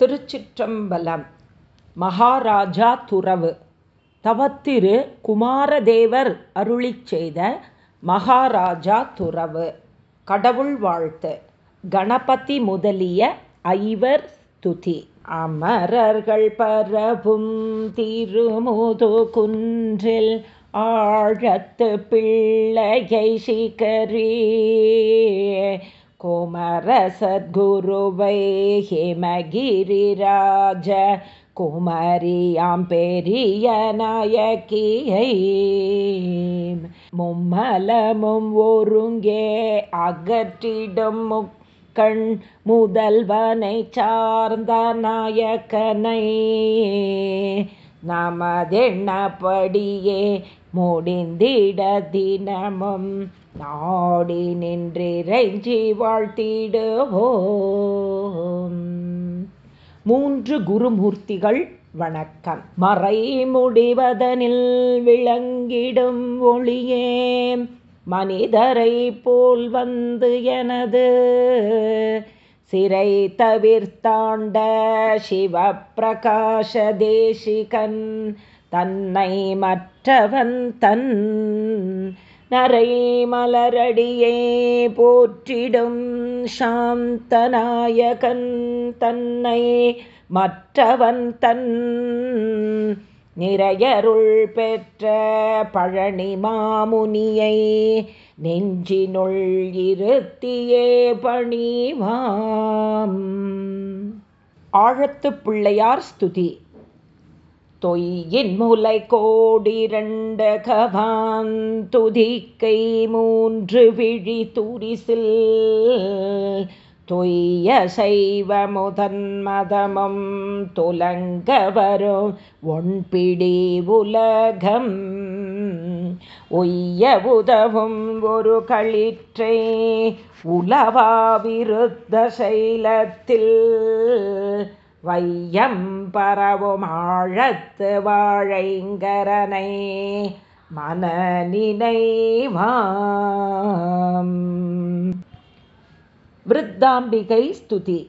திருச்சிற்றம்பலம். மகாராஜா துறவு. தவத்திரு குமாரதேவர் அருளி செய்த மகாராஜா துறவு. கடவுள் வாழ்த்து. கணபதி முதலிய ஐவர் துதி. அமரர்கள் பரவும் திருமுது குன்றில் ஆழத்து பிள்ளையை சிகரே குமரசத்குருவை ஹிமகிரிராஜ குமரியாம் பெரிய நாயக்கியை மும்மலமும் ஒருங்கே அகற்றிடும் முக்கண் முதல்வனை சார்ந்த நாயக்கனை நமதெண்ணப்படியே முடிந்திட தினமும் நாடி நின்றிறைஞ்சி வாழ்த்திடுவோம். மூன்று குருமூர்த்திகள் வணக்கம். மறை முடிவதனில் விளங்கிடும் ஒளியே. மனிதரை போல் வந்து எனது சிறை தவிர்த்தாண்ட சிவப்பிரகாச தேசிகன் தன்னை மற்றவன் தன் நரை மலரடியே போற்றிடும் சாந்தநாயகன் தன்னை மற்றவன் தன் நிறையருள் பெற்ற பழனி மாமுனியை நெஞ்சினுள் இருத்தியே பணிவாம். ஆழத்து பிள்ளையார் ஸ்துதி. தொய்யின் முலை கோடிரண்ட கவான் துதிக்கை மூன்று விழி துரிசில். தொய்ய சைவ முதன்மதமும் துலங்க வரும் ஒன்பிடி உலகம். ஒய்ய உதவும் ஒரு களிற்றை உலவாவிருத்த சைலத்தில். வையம் பரவும் ஆழத்து வாழைங்கரனை மனநினைவாம். விருத்தாம்பிகை ஸ்துதி.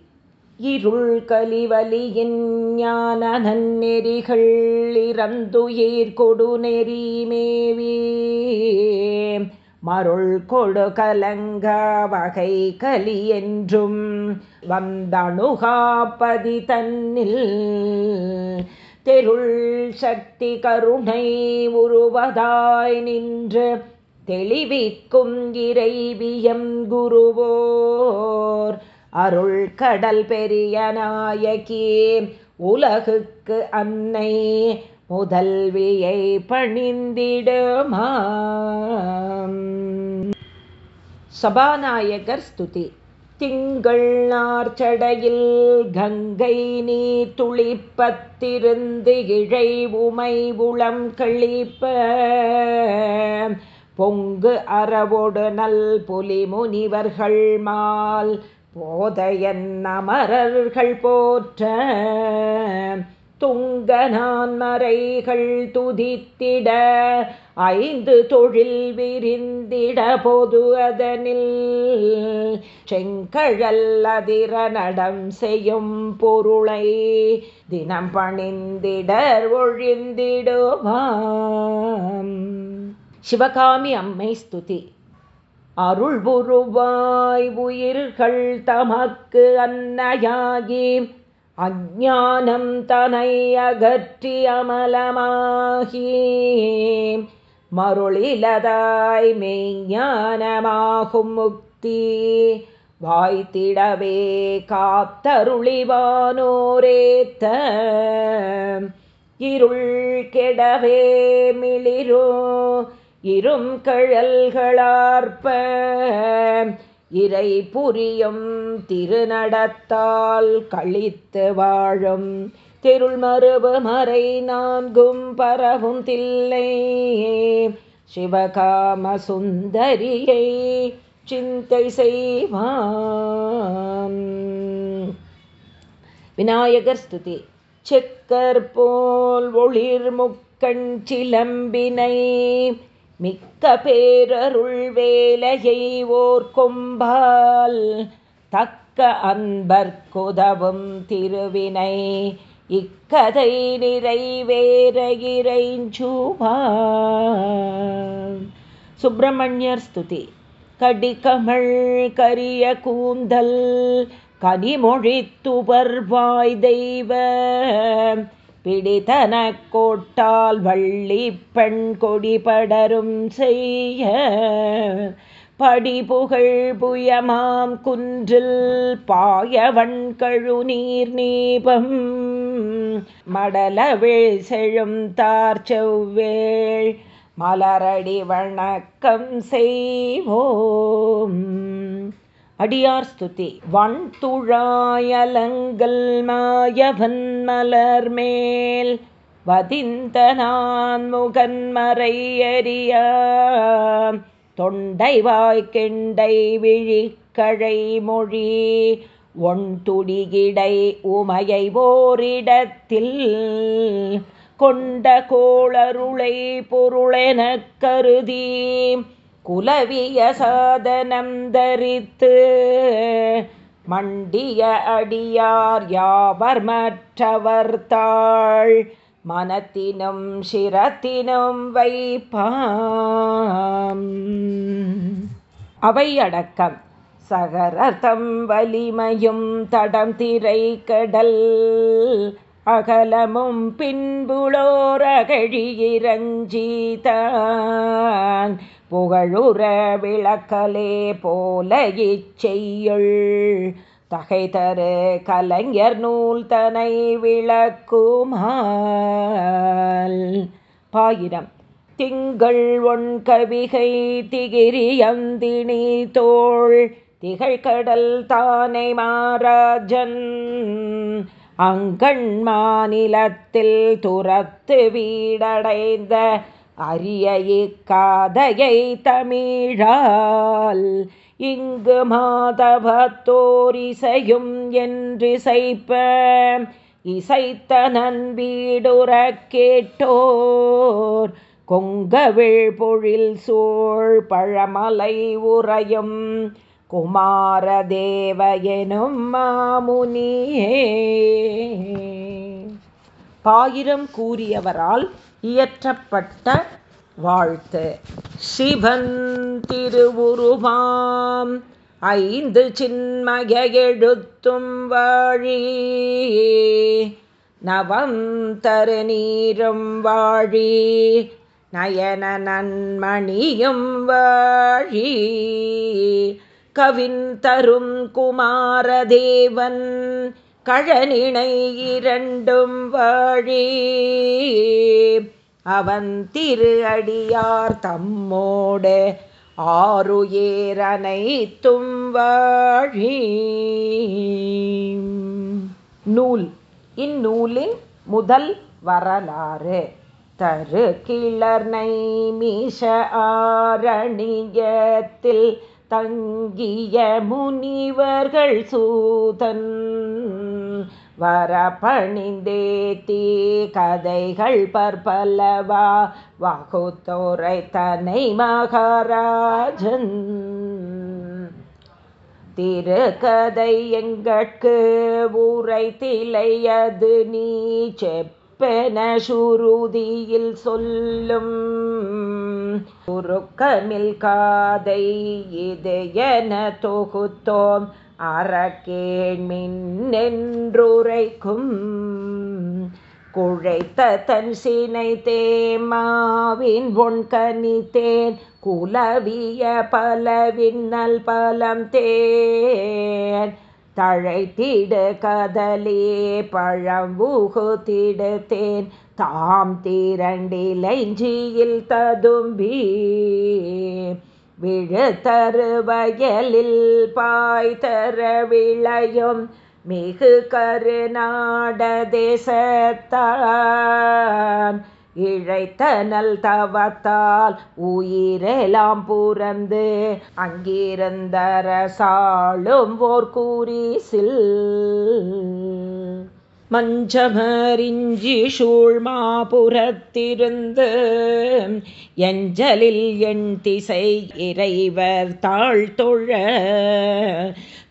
இருள் கலிவலியின் ஞான நன்னெறிகள் இறந்துயிர் கொடுநெறி மேவி மருள் கொடு கலங்க வகை கலி என்றும் வந்தணுகாப்பதி தன்னில் தெருள் சக்தி கருணை உருவதாய் நின்று தெளிவிக்கும் இறைவியம் குருவோர். அருள் கடல் பெரிய நாயகி உலகுக்கு அன்னை முதல்வியை பணிந்திடுமா? சபாநாயகர் ஸ்துதி. திங்கள் நார்ச்சடையில் கங்கை நீ துளிப்பத்திருந்து இழை உமை உளம் கழிப்ப. பொங்கு அறவோடு நல் புலி முனிவர்கள் மால் போதையன் அமரர்கள் போற்ற. துங்க நான்மறைகள் துதித்திட ஐந்து தொழில் விரிந்திட பொது அதனில் செங்கழல் அதிர நடம் செய்யும் பொருளை தினம் பணிந்திடர் ஒழிந்திடுவாம் சிவகாமி அம்மை ஸ்துதி. அருள் உருவாய் உயிர்கள் தமக்கு அன்னையாகி அஜானம் தனை அகற்றி அமலமாகி மருளிலதாய் மெய்ஞானமாகும் முக்தி. வாய்த்திடவே காத்தருளிவானோரேத்த இருள் கெடவே மிளிரோ இரும் கழல்களார்ப்ப இறை புரியும் திருநடத்தால் கழித்து வாழும் திருள் மறுபு மறை நான்கும் பரவும் தில்லை. சிவகாம சுந்தரியை சிந்தை செய்வான். விநாயகர் ஸ்துதி. செக்கர் போல் ஒளிர் முக்கண் சிலம்பினை மிக்க பேரருள் வேலையை ஓர் கொம்பால் தக்க அன்பர்க்குதவும் திருவினை இக்கதை நிறைவேற இறைஞ்சுவா சுப்பிரமணியர் ஸ்துதி. கடிகமள் கரிய கூந்தல் கனிமொழித்துபர்வாய் தெய்வ பிடித்தன கோட்டால் வள்ளி பெண் கொடி படரும் செய்ய படிபுகழ் புயமாம் குன்றில் பாயவன் கழு நீர் நீபம். மடலவிழ் செழும் தார் செவ்வேள் மலரடி வணக்கம் செய்வோம். அடியார் ஸ்துதி. வன் துழாயலங்கள் மாயவன் மலர் மேல். வதிந்த நான் முகன்மறை அறிய தொண்டை வாய்க்கிண்டை விழிக்கழை மொழி. ஒன் துடிகிடை உமையை ஓரிடத்தில். கொண்ட கோளருளை பொருளெனக் கருதி. குலவிய சாதனம் தரித்து மண்டிய அடியார் யாவர் மற்றவர்த்தாள் மனத்தினும் சிரத்தினும் வைப்பாம். அவை அடக்கம் சகரதம் வலிமையும் தடம் திரை கடல் அகலமும் பின்புளோரகழியிரஞ்சீதான் புகழுற விளக்கலே போல இச்செய்யுள். தகை தரு கலைஞர் நூல் தனை விளக்குமால். பாயிரம். திங்கள் ஒன் கவிகை திகிரியந்தினி தோள். திகழ்கடல் தானை மாராஜன். அங்கண் மாநிலத்தில் துரத்து வீடடைந்த அரிய இக்காதையை தமிழால் இங்கு மாதவத்தோரிசையும் என்றிசைப்ப இசைத்த நன்பீடுற கேட்டோர் கொங்கவிழ் பொழில் சூழ் பழமலை உறையும் குமாரதேவ எனும் மாமுனியே. பாயிரம் கூறியவரால் இயற்றப்பட்ட வாழ்த்து. சிவன் திருவுருவாம். ஐந்து சின்மய எழுத்தும் வாழி. நவம் தரு நீரும் வாழி. நயன நன்மணியும் வாழி. கவின் தரும் குமாரதேவன். கழனிணை இரண்டும் வாழி. அவன் திரு அடியார் தம்மோடு ஆறுயேரனைத்தும் வாழி. நூல். இந்நூலின் முதல் வரலாறு. தரு கிளர்னை மீச ஆரணியத்தில் தங்கிய முனிவர்கள் சூதன் வரப்பணிந்தே தீ கதைகள் பற்பலவா வகுத்தோரை தனை மகாராஜன். திருக்கதை எங்கட்கு ஊரை திளையது நீ செப்ப சுருதியில் சொல்லும். உருக்கமில் காதை இதயன தொகுத்தோம். அறக்கேண்மின்றென்றுரைக்கும் குழைத்த தன் சினை தேமாவின் ஒன்கனித்தேன் குலவிய பலவின்னல் பலம் தேன். தழைத்திடு கதலே பழம்பூகு திடுத்தேன் தாம் தீரண்டிலைஞ்சியில் ததும்பி விழுத்தரு வயலில் பாய் தர விளையும் மிகு கருநாட தேசத்தான். இழைத்தனல் தவத்தால் உயிரெலாம் புறந்து அங்கிருந்தரசாளும் ஓர் கூறிசில் மஞ்சமறிஞ்சி சூழ்மாபுரத்திருந்து எஞ்சலில் எண் திசை இறைவர் தாழ் தொழ.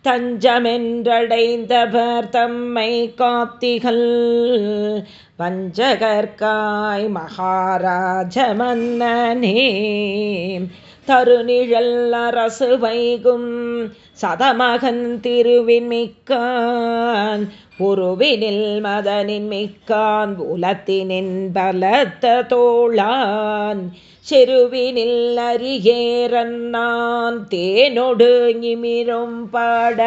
தஞ்சமென்றடைந்தவர் தம்மை காத்திகள் பஞ்சகர்காய் மகாராஜ மன்னனே தருநிழல் அரசு வைகும் சதமகன் திருவின் மிக்கான் உருவினில் மதனின் மிக்கான் உலத்தினின் பலத்த தோளான் செருவினில் அரியேறன் நான் தேனொடு நிமிரும் பாட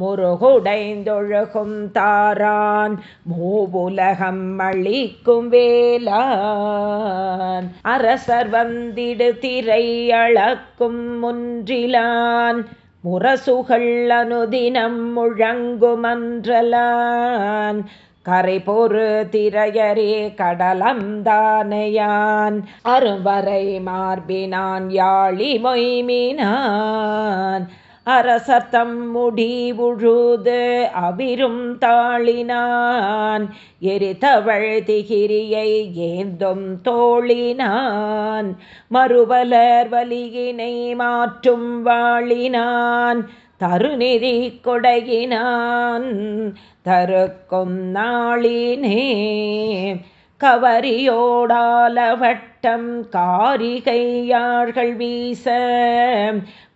முருகுடைந்தொழுகும் தாரான் மூவுலகம் அழிக்கும் வேளான். அரசர் வந்திடு திரை அளக்கும் முன்றிலான் முரசுகள் அனுதினம் முழங்குமன்றலான். கரை பொறு திரையரே கடலம் தானையான் அருவரை மார்பினான் யாழி மொய்மினான் அரசத்தம் முடிவுழுது அவிரும் தாளினான். எரித்தவள் திகிரியை ஏந்தும் தோழினான் மறுவலர் வலியினை மாற்றும் வாழினான் தருநிதி கொடையினான். தருக்கும் நாளினே கவரியோடால வட்டம் காரிகையார்கள் வீச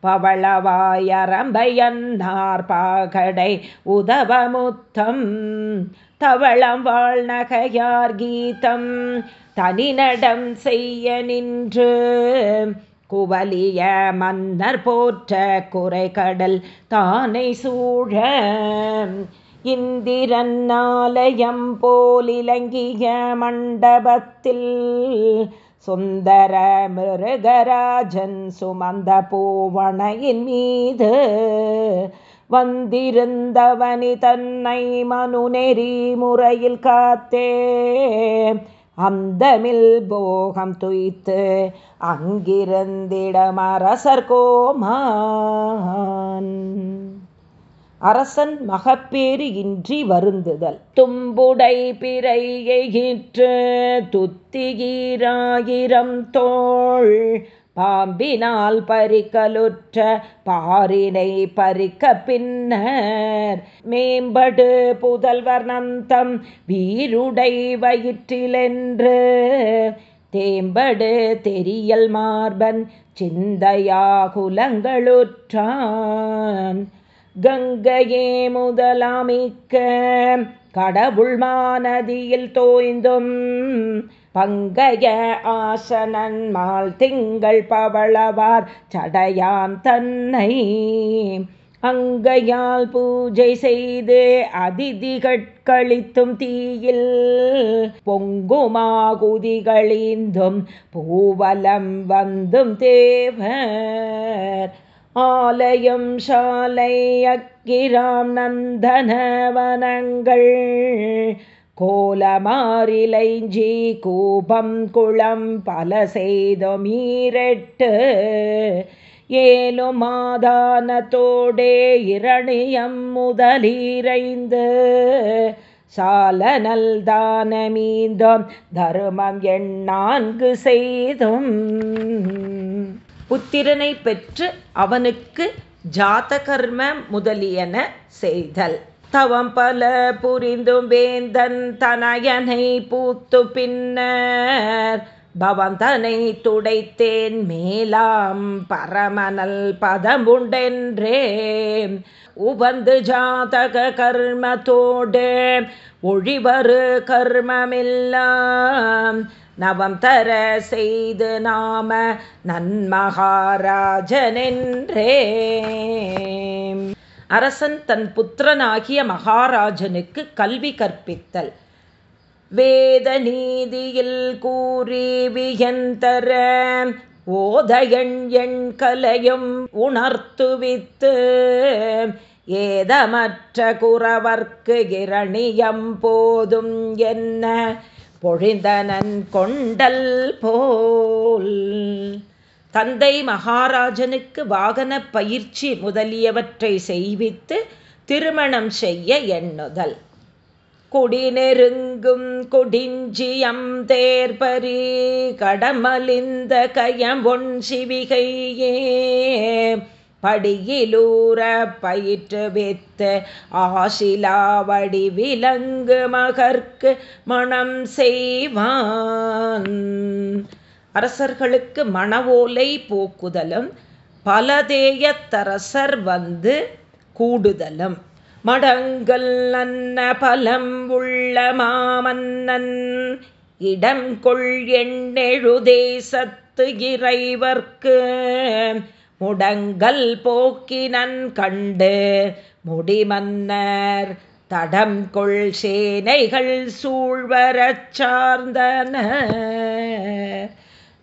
பவளவாயரம்பையன்னார் பாகடை உதவமுத்தம். தவளம் வாழ் நகையார் கீதம். தனிநடம் செய்ய நின்று குவலிய மன்னர் போற்ற குறைகடல் தானை சூழ. இந்திரன் ஆலயம் போலிலங்கிய மண்டபத்தில் சுந்தர மிருகராஜன் சுமந்த பூவணையின் மீது வந்திருந்தவனி தன்னை மனு நெறி முறையில் காத்தே. அந்தமில் போகம் துய்த்து அங்கிருந்திடம் கோமான். அரசன் மகப்பேறு இன்றி வருந்துதல். தும்புடை பிறையிற்று துத்திகீராயிரம் தோள். பாம்பினால் பறிக்கலுற்ற பாரினை பறிக்க பின்னர் மேம்படு புதல்வர் நந்தம் வீருடை வயிற்றிலென்று. தேம்படு தெரியல் மார்பன் சிந்தையா குலங்களுற்றான் கங்கையே முதலாமிக்க. கடவுள் மாநதியில் தோய்ந்தும் பங்கைய ஆசனன் மால் திங்கள் பவளவார் சடையான் தன்னை. அங்கையால் பூஜை செய்து அதிதிகட்களித்தும் தீயில் பொங்குமாகுதிகளிந்தும் பூவலம் வந்தும் தேவர். ஆலயம் சாலை அக்கிராம் நந்தனவனங்கள் கோலமாரிலைஞ்சி கூபம் குளம் பல செய்தோ மீரெட்டு ஏலும் மாதானத்தோடே இரணியம் முதலீரைந்து சால நல்தானமீந்தோம் தருமம் எண்ணான்கு செய்தும். புத்திரனை பெற்று அவனுக்கு ஜாதகர்ம முதலியன செய்தல். தவம் பல புரிந்தும் வேந்தன் தனயனை பூத்து பின்னர் பவந்தனை துடைத்தேன் மேலாம் பரமனல் பதமுண்டென்றே உபந்து ஜாதக கர்மத்தோடு ஒழிவரு கர்மமில்லாம் நவம் தர செய்து நாம நன்மகாராஜனென்றே அரசன் தன் புத்திரனாகிய மகாராஜனுக்கு கல்வி கற்பித்தல். வேத நீதியில் கூறி வியந்தர ஓதயண் எண் கலையும் உணர்த்துவித்து ஏதமற்ற குறவர்க்கு இரணியம் போதும் என்ன பொழிந்தனன் கொண்டல் போல். தந்தை மகாராஜனுக்கு வாகன பயிற்சி முதலியவற்றை செய்வித்து திருமணம் செய்ய எண்ணுதல். குடிநெருங்கும் குடிஞ்சியம் தேர்பரி கடமலிந்த கயம் ஒன் சிவிகையே. படியிலூர பயிற்று வித்து ஆசிலாவடி விலங்கு மகர்க்கு மனம் செய்வான். அரசர்களுக்கு மணவோலை போக்குதலும் பலதேயத்தரசர் வந்து கூடுதலும். மடங்கள் அன்ன பலம் உள்ள மாமன்னன் இடம் கொள் எண்ணெழுதே சத்து இறைவர்க்கு. முடங்கல் போக்கினன் கண்டு முடிமன்னர் தடம் கொள் சேனைகள் சூழ்வரச் சார்ந்தன.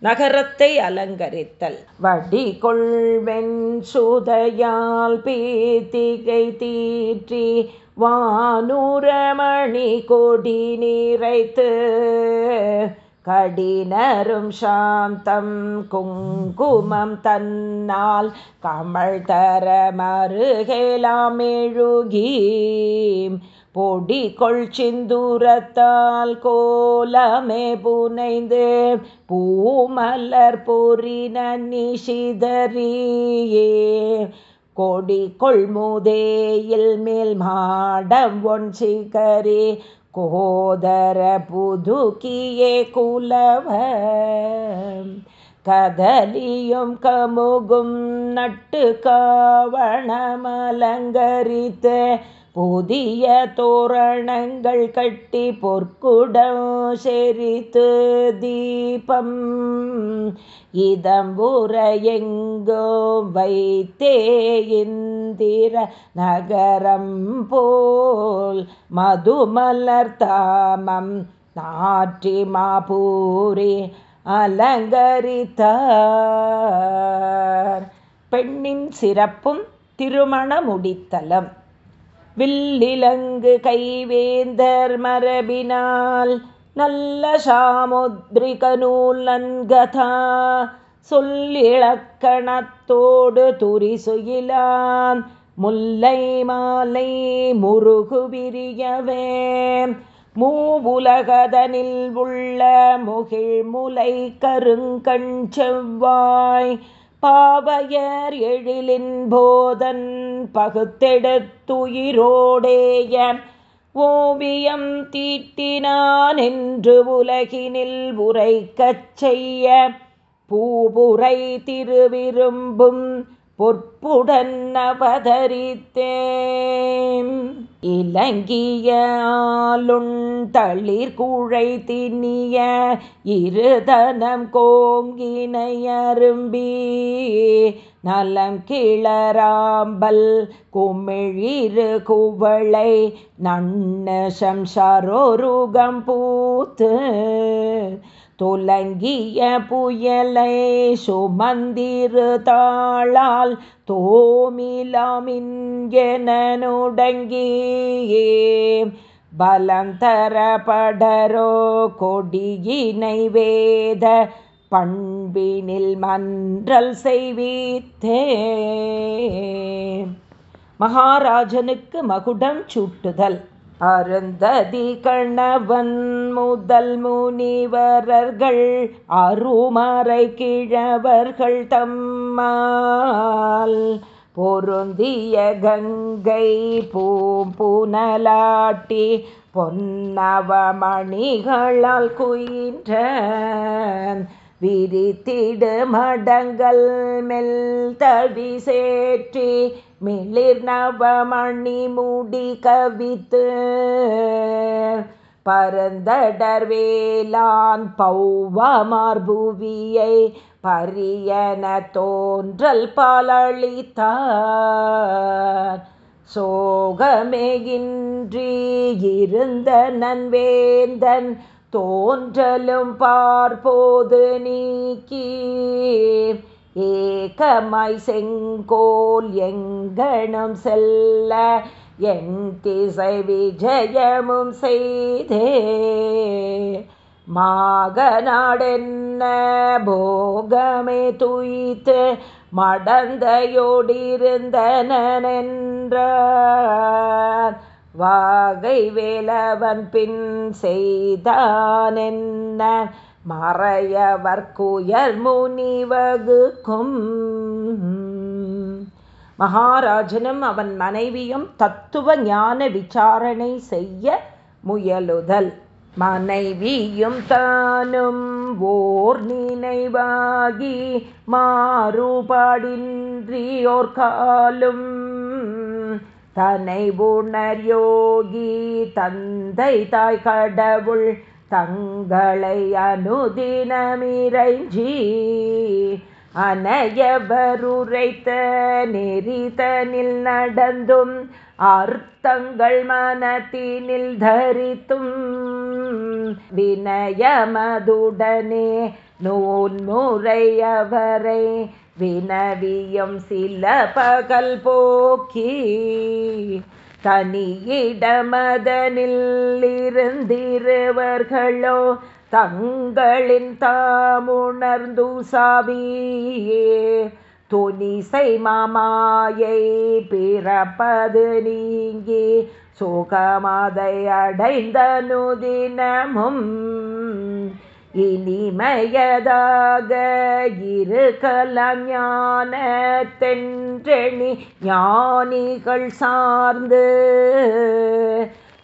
நகரத்தை அலங்கரித்தல் வடி கொள்வென் சுதையால் பீத்திகை தீற்றி வானூரமணி கொடி நீரைத்து கடினரும் சாந்தம் குங்குமம் தன்னால் கமல் தர மருகேலாம் எழுகி பொடி கொள் சிந்துரத்தால் கோலமே புனைந்து பூமலர் பொறின நிஷிதரியே. கொடி கொள்முதேயில் மேல் மாடம் ஒன் சிகரே கோதர புதுக்கியே குலவ கதலியும் கமுகும் நட்டு காவணமலங்கரித்த புதிய தோரணங்கள் கட்டி பொற்குடம் செரித்து தீபம். இதம்புற எங்கோ வைத்தே இந்திர நகரம் போல் மதுமலர் தாமம் நாற்றி மாபூரி அலங்கரித்தார். பெண்ணின் சிறப்பும் திருமண முடித்தலம் வில்லிலங்கு கைவேந்தர் மரபினால் நல்ல சாமுத்ரிக நூல் நன்கதா. சொல்லிழக்கணத்தோடு துரிசுயிலான் முல்லை மாலை முருகுவிரியவே மூவுலகதனில் உள்ள முகிழ் முலை கருங்கண் செவ்வாய். பாவையர் எழிலின் போதன் பகுத்தெடுத்துயிரோடேய ஓவியம் தீட்டினான் என்று உலகினில் உரைக்கச் செய்ய பூபுரை திருவிரும்பும் பொற்புடன் அவதரித்தேம் இலங்கிய ஆளுண்டளிர் கூழை திண்ணிய இருதனம் கோங்கினை அரும்பி. நலம் கிளராம்பல் குமிழிரு குவளை நன்ன சம்சாரோருகம் பூத்து. துலங்கிய புயலை சுமந்திரு தாளால் தோமிலாமின் என பலந்தர படரோ கொடியினை வேத பண்பினில் மன்றல் செய்வித்தே. மகாராஜனுக்கு மகுடம் சூட்டுதல். அருந்ததி கணவன் முதல் முனிவரர்கள் அருமறை கிழவர்கள் தம்மால் பொருந்திய கங்கை பூம்புனலாட்டி பொன்னவமணிகளால் குயின்ற விரித்திடு மடங்கள் மெல் தவி சேற்றி மிளிர் நவமணி மூடி கவித்து. பரந்தடர் வேளான் பௌவமார்புவியை பரியன தோன்றல் பாலளித்தார். சோகமேகின்றி இருந்த நன்வேந்தன் தோன்றலும் பார்ப்போது நீக்கி. ஏகமாய் செங்கோல் எங்கனம் செல்ல என் திசை விஜயமும் செய்தே. மாகநாடென்ன போகமே துய்த்து மடந்தையோடிருந்தனென்ற வாகை வேலவன் பின் செய்தானென்ன? மறையவர்க்குயர் முனிவகுக்கும் மகாராஜனும் அவன் மனைவியும் தத்துவ ஞான விசாரணை செய்ய முயலுதல். மனைவியும் தானும் ஓர் நினைவாகி மாறுபாடின்றியோர் காலும் தனை உணர் யோகி தந்தை தாய் கடவுள் தங்களை அனுதினமிரஞ்சி அனையவருரைத்த நெறிதனில் நடந்தும் அர்த்தங்கள் மனத்தினில் தரித்தும் வினயமதுடனே நூன்முறையவரை வினவியம் சில பகல் போக்கி தனியிடமதனில் இருந்திருவர்களோ தங்களின் தாமுணர்ந்து சாவியே. துணிசை மாமாயை பிறப்பது நீங்கி சோகமாதை அடைந்த நுதினமும் இனிமயதாக இருக்கலாம் ஞான தென்றெணி ஞானிகள் சார்ந்து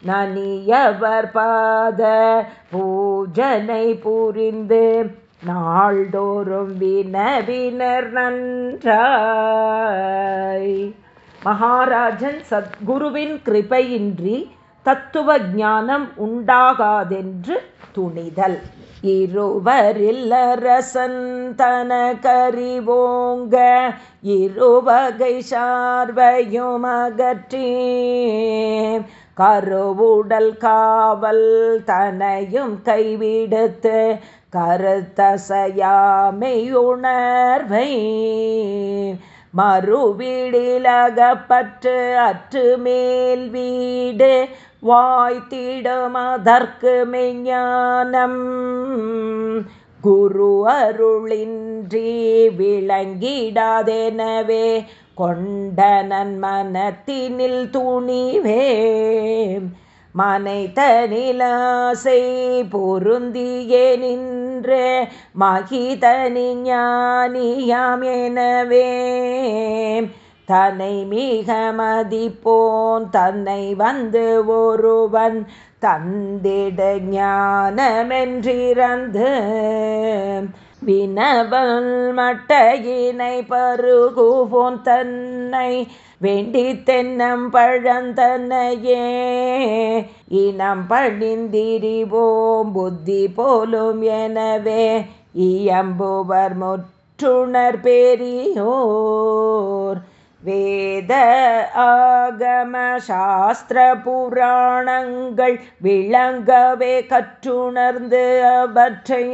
நனியவர் பாத பூஜனை புரிந்து நாள்தோறும் வினவினர் நன்றாய். மகாராஜன் சத்குருவின் கிருபையின்றி தத்துவ ஞானம் உண்டாகாதென்று துணிதல். இருவரில் அரசன் தன கறிவோங்க இருவகை சார்வையும் அகற்றே கருவுடல் காவல் தனையும் கைவிடுத்து கருத்தசையாமை உணர்வை மறுவீடிலகப்பற்று அற்று மேல் வீடு வாய்த்திடுமதற்கு மெஞ்ஞானம். குரு அருளின்றி விளங்கிடாதெனவே கொண்ட நன்மனத்தினில் துணிவே மனைத்தனிலாசை பொருந்தியே நின்று மகிதனி ஞானியாம் எனவே. தன்னை மிக மதிப்போன் தன்னை வந்து ஒருவன் தந்திட ஞானமென்றிறந்து. வினவல் மட்டையினை பருகுவோன் தன்னை வேண்டி தென்னம் பழந்தனையே இனம் பணிந்திரிவோம் புத்தி போலும் எனவே. இயம்புவர் முற்றுணர் பெரியோர். வேத ஆகம சாஸ்திர புராணங்கள் விளங்கவே கற்றுணர்ந்து அவற்றை.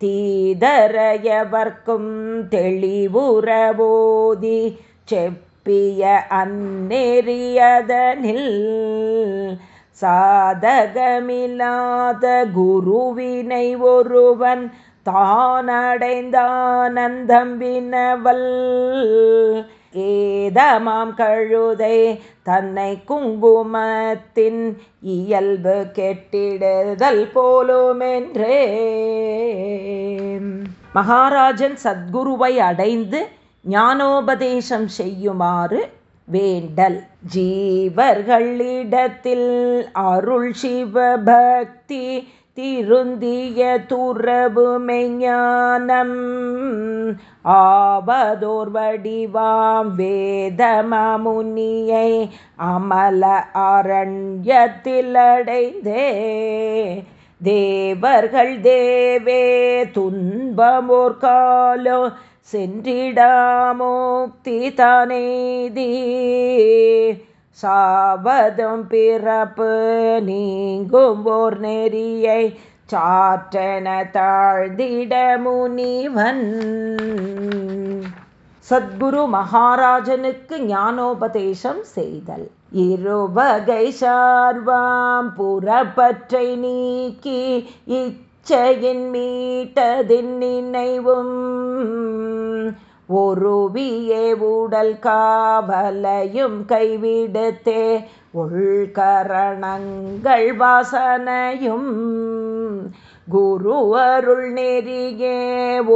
தீதரையவர்க்கும் தெளிவுறவோதி செப்பிய அந்நெறியதனில் சாதகமில்லாத குருவினை ஒருவன் தானடைந்தானந்தம் வினவல். ஏதமாம் கழுதை தன்னை குங்குமத்தின் இயல்பு கெட்டிடுதல் போலுமென்றே. மகாராஜன் சத்குருவை அடைந்து ஞானோபதேசம் செய்யுமாறு வேண்டல். ஜீவர்களிடத்தில் அருள் சிவபக்தி திருந்திய துறவு மெஞ்ஞானம். ஆவதோர் வடிவாம் வேதமமுனியை அமல அரண்யத்திலடைந்தே தேவர்கள் தேவே துன்பமோர் காலோ சென்றிடாமோக்தி தானேதீ சாவதும் பிறப்பு நீங்கும் ஓர் நெறியை சாற்றன தாழ்ந்திட முனிவன். சத்குரு மகாராஜனுக்கு ஞானோபதேசம் செய்தல். இருவகை சார்வாம் புறப்பற்றை நீக்கி இச்சையின் மீட்டதின் நினைவும் ஒருவியே உடல் காவலையும் கைவிடுத்தே உள்கரணங்கள் வாசனையும் குரு அருள் நெறியே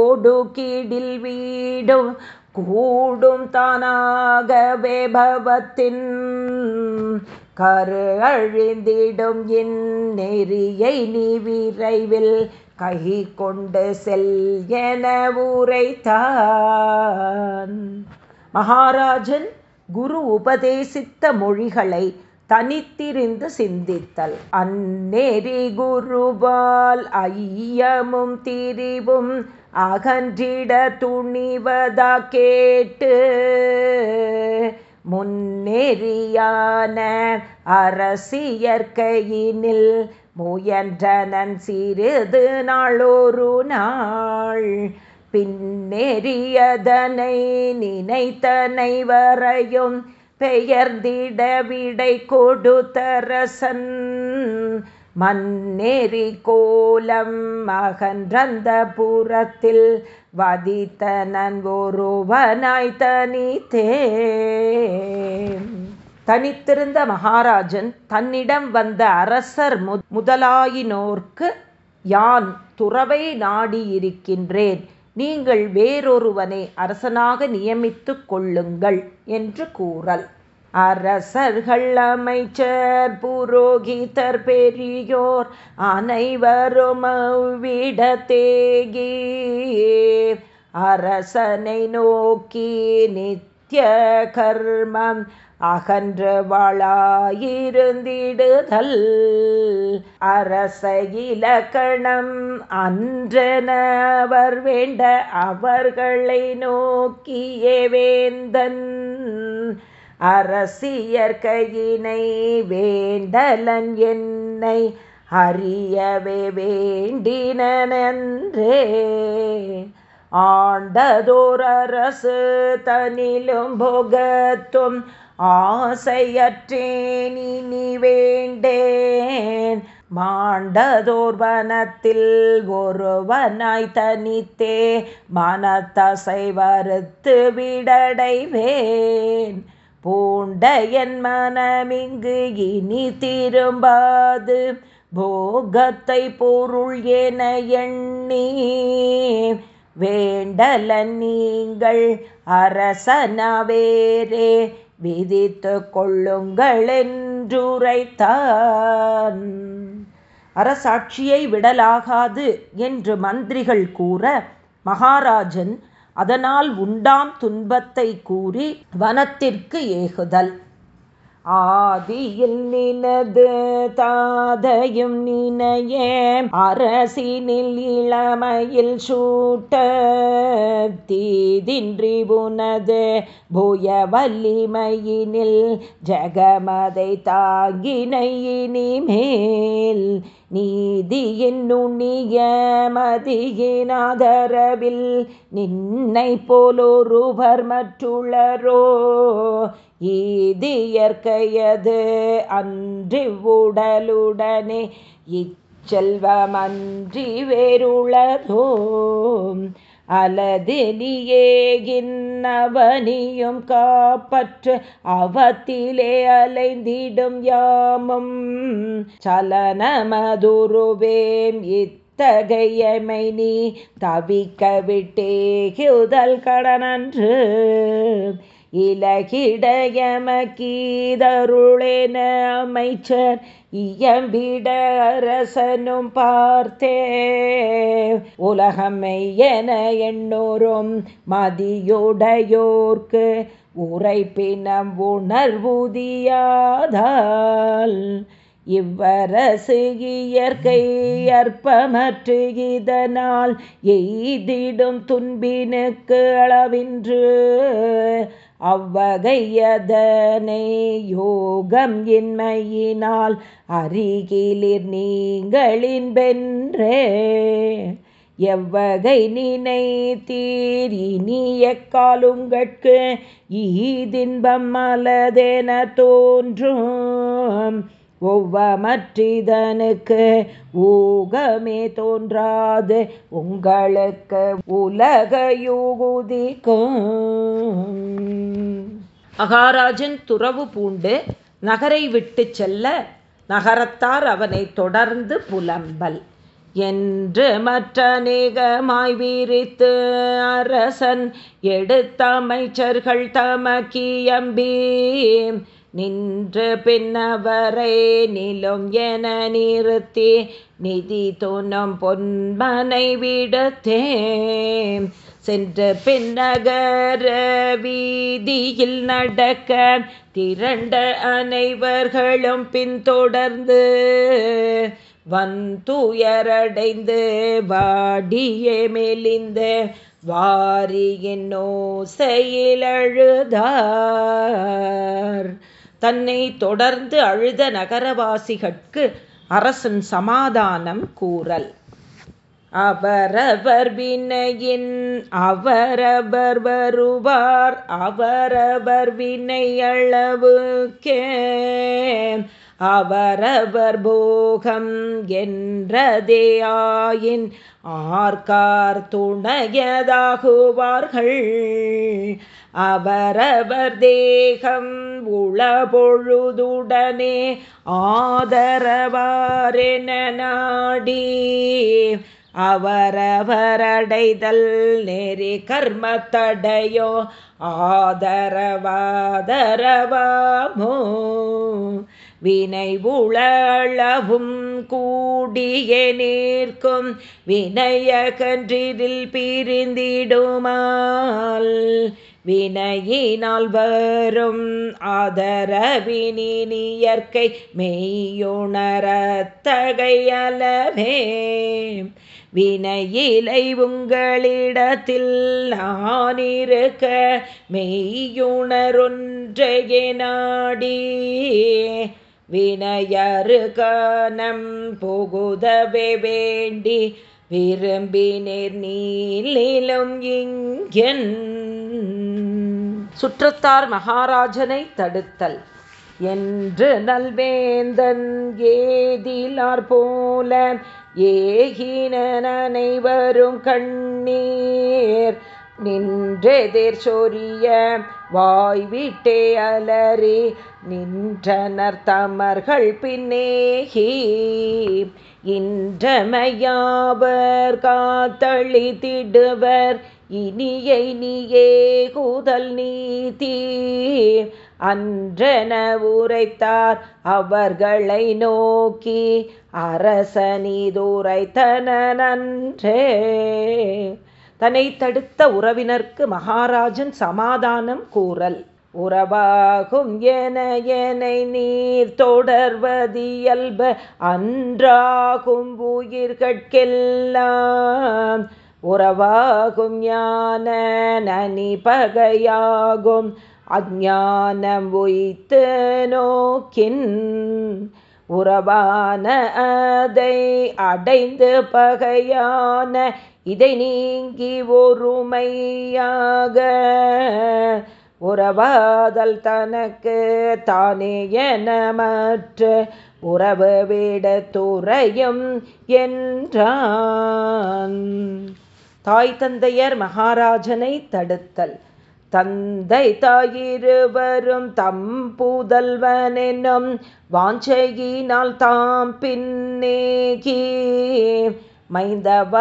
ஒடுக்கிடில் வீடும் கூடும் தானாகவே பவத்தின் கரு அழிந்திடும் என் நெறியை நீ விரைவில் கை கொண்டு செல் என உரைத்தான். மகாராஜன் குரு உபதேசித்த மொழிகளை தனித்திருந்து சிந்தித்தல். அந்நெறி குருபால் ஐயமும் திரிவும் அகன்றிட துணிவதா கேட்டு முன்னெறியான அரசியற்கையினில் முயன்றனன் சிறிது நாளொரு நாள். பின்னெறியதனை நினைத்தனை வரையும் பெயர்ந்திட விடை கொடுத்தரசன். மன்னேறி கோலம் மகன்றந்த புறத்தில் வதித்தனன் ஒருவனாய் தனித்தே தனித்திருந்த மகாராஜன் தன்னிடம் வந்த அரசர் முதலாயினோர்க்கு யான் துறவை நாடியிருக்கின்றேன். நீங்கள் வேறொருவனை அரசனாக நியமித்துக் கொள்ளுங்கள் என்று கூறல். அரசர்கள் அமைச்சர் புரோகிதர் பெரியோர் அனைவரும் விடத்தேகி அரசனை நோக்கி நித்திய கர்மம் அகன்று வாழாயிருந்திடுதல். அரச இலக்கணம் அன்றனவர் வேண்ட அவர்களை நோக்கிய வேந்தன். அரசியற்கையினை வேண்டலன் என்னை அறியவே வேண்டினன்றே ஆண்டதோரரசு தனிலும் புகத்தும் ஆசையற்றேன் இனி வேண்டேன். மாண்டதோர் வனத்தில் ஒருவனாய் தனித்தே மனத்தசை வறுத்து விடடைவேன். பூண்ட என் மனமிங்கு இனி திரும்பாது. போகத்தை பொருள் என எண்ணி வேண்டலன் நீங்கள் அரசனவேரே விதித்து கொள்ளுங்கள் என்றுரைத்தான் அரசாட்சியை விடலாகாது என்று மந்திரிகள் கூற மகாராஜன் அதனால் உண்டாம் துன்பத்தை கூறி வனத்திற்கு ஏகுதல். ஆதியில் நினது தாதையும் நினையே அரசினில் இளமையில் சூட்ட தீதின்றி புனது புய வல்லிமையினில் ஜகமதை தாங்கினை இனிமேல் நீதியின் நுண்ணிய மதியினாதரவில் நின்னை போலொருவர் மற்றுள்ளரோ ஈதியற்கையது அன்றி உடலுடனே இச்செல்வமன்றி வேறுளதோ? அலதெலியேகின்னவனியும் காப்பற்று அவத்திலே அலைந்திடும் யாமும். சலனமதுருவேம் இத்தகையமை நீ தவிக்க விட்டேகுதல் கடனன்று. இலகிடயமக்கீதருளென அமைச்சர். இயம்பிட அரசனும் பார்த்தே. உலகமையென எண்ணோரும் மதியுடையோர்க்கு உரைப்பினம் உணர்வுதியாதால். இவ்வரசு இயற்கை அற்பமற்று இதனால் எய்திடும் துன்பினுக்கு அளவின்று அவ்வகையதனை யோகம் இன்மையினால் அருகிலிர் நீங்களின் பென்றே எவ்வகை நினை தீரினிய காலுங்கட்கு ஈதின்பம் மலதென தோன்றும். ஒவ்வமற்றிதனுக்கு ஊகமே தோன்றாது. உங்களுக்கு உலகயூகுதிக்கும் மகாராஜன் துறவு பூண்டு நகரை விட்டு செல்ல நகரத்தார் அவனை தொடர்ந்து புலம்பல். என்று மற்ற நேகமாய் வீரித்து அரசன் எடுத்த அமைச்சர்கள் தமக்கியம்பீம் நின்று பின்னவரை நிலும் என நிறுத்தி நிதி துணம் பொன்மனை விடத்தே சென்று பின்னகர வீதியில் நடக்க திரண்ட அனைவர்களும் பின்தொடர்ந்து வந்துயரடைந்து வாடியே மெலிந்த வாரியின் நோசையில் அழுதார். தன்னை தொடர்ந்து அழுத நகரவாசிகட்கு அரசன் சமாதானம் கூறல். அவரவர் வினையின் அவரவர் வருவார். அவரவர் வினை அளவுக்கே அவரவர் போகம் என்றதே ஆயின் ஆர்கார் துணையதாகுவார்கள். அவரவர் தேகம் உளபொழுதுடனே ஆதரவாரென நாடி அவரவரடைதல் நெறி கர்மத்தடையோ ஆதரவாதரவாமோ? வினை உளவும் கூடிய நேர்க்கும் வினையகன்றில் பிரிந்திடுமால் வினையினால் வரும். ஆதரவினியற்கை மெய்யுணரத்தகையலவே வினையிலை உங்களிடத்தில் நான் இருக்க மெய்யுணரொன்றையே நாடி. வினையரு கனம் புகுதவே வேண்டி. விரும்பினர் நீலிலும் இங்கன் சுற்றத்தார் மகாராஜனை தடுத்தல். என்று நல்வேந்தன் ஏதிலார் போல ஏகின அனைவரும் கண்ணீர் நின்றெதிர் சொரிய வாய்விட்டே அலறி நின்றனர் தமர்கள் பின்னேகி. இன்றமையாவர் காத்தளி திடுவர் இனியை நீயே கூதல் நீதி. அன்றென உரைத்தார் அவர்களை நோக்கி அரசனிதுரைத்தன நன்றே தன்னை தடுத்த உறவினர்க்கு மகாராஜன் சமாதானம் கூறல். உறவாகும் என எனை நீர் தொடர்வதியல்ப அன்றாகும் உயிர்கட்கெல்லாம் உறவாகும் ஞான நனி பகையாகும். அஜானம் உய்த்து நோக்கின் உறவான அதை அடைந்து பகையான இதை நீங்கி ஒருமையாக. உறவாதல் தனக்கு தானே எனமற்ற உறவு விட துறையும் என்றான். தாய் தந்தையர் மகாராஜனை தடுத்தல். தந்தை தாயிருவரும் தம் புதல்வனெனும் வாஞ்சையினால் தாம் பின்னேகி. மைந்தவாயங்கள்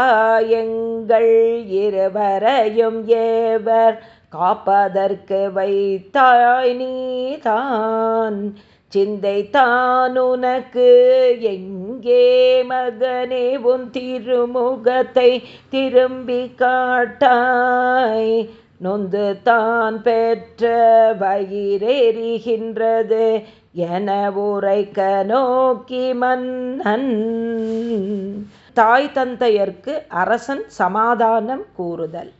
இருவரையும் ஏவர் காப்பதற்கு வைத்தாய் நீதான். சிந்தை தானுனக்கு எங்கே மகனே உன் திருமுகத்தை திரும்பி காட்டாய். நொந்து தான் பெற்ற வயிறெறிகின்றது என உரைக்க நோக்கி மன்னன். தாய் தந்தையர்க்கு அரசன் சமாதானம் கூறுதல்.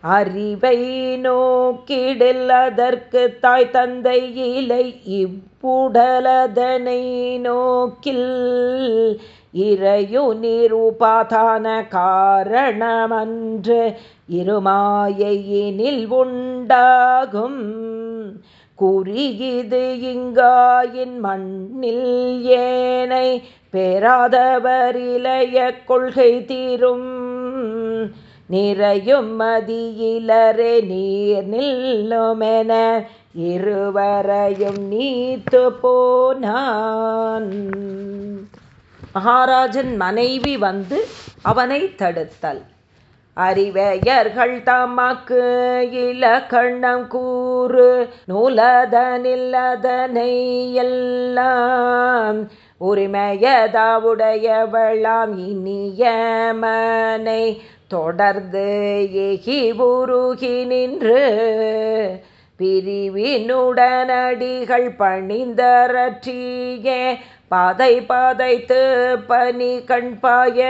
அறிவை நோக்கிடில் அதற்கு தாய் தந்தை இலை இப்புடலதனை நோக்கில் இறையு நிரூபாதான காரணமன்று இருமாயையினில் உண்டாகும். குறியது இங்காயின் மண்ணில் ஏனை பெறாதவரிலைய கொள்கை தீரும். நிறையும் மதியிலரே நீர் நில்லுமென இருவரையும் நீத்து போனான். மகாராஜன் மனைவி வந்து அவனை தடுத்தல். அறிவையர்கள் தமக்கு கண்ணம் கூறு நூலதனில்லதனை எல்லாம் உரிமையதாவுடையவளாம் இனியமனை தொடர்ந்து எகி உருகி நின்று பிரிவினுடனடிகள் பணிந்தரற்றியே பாதை பாதைத்து பனி கண்பாய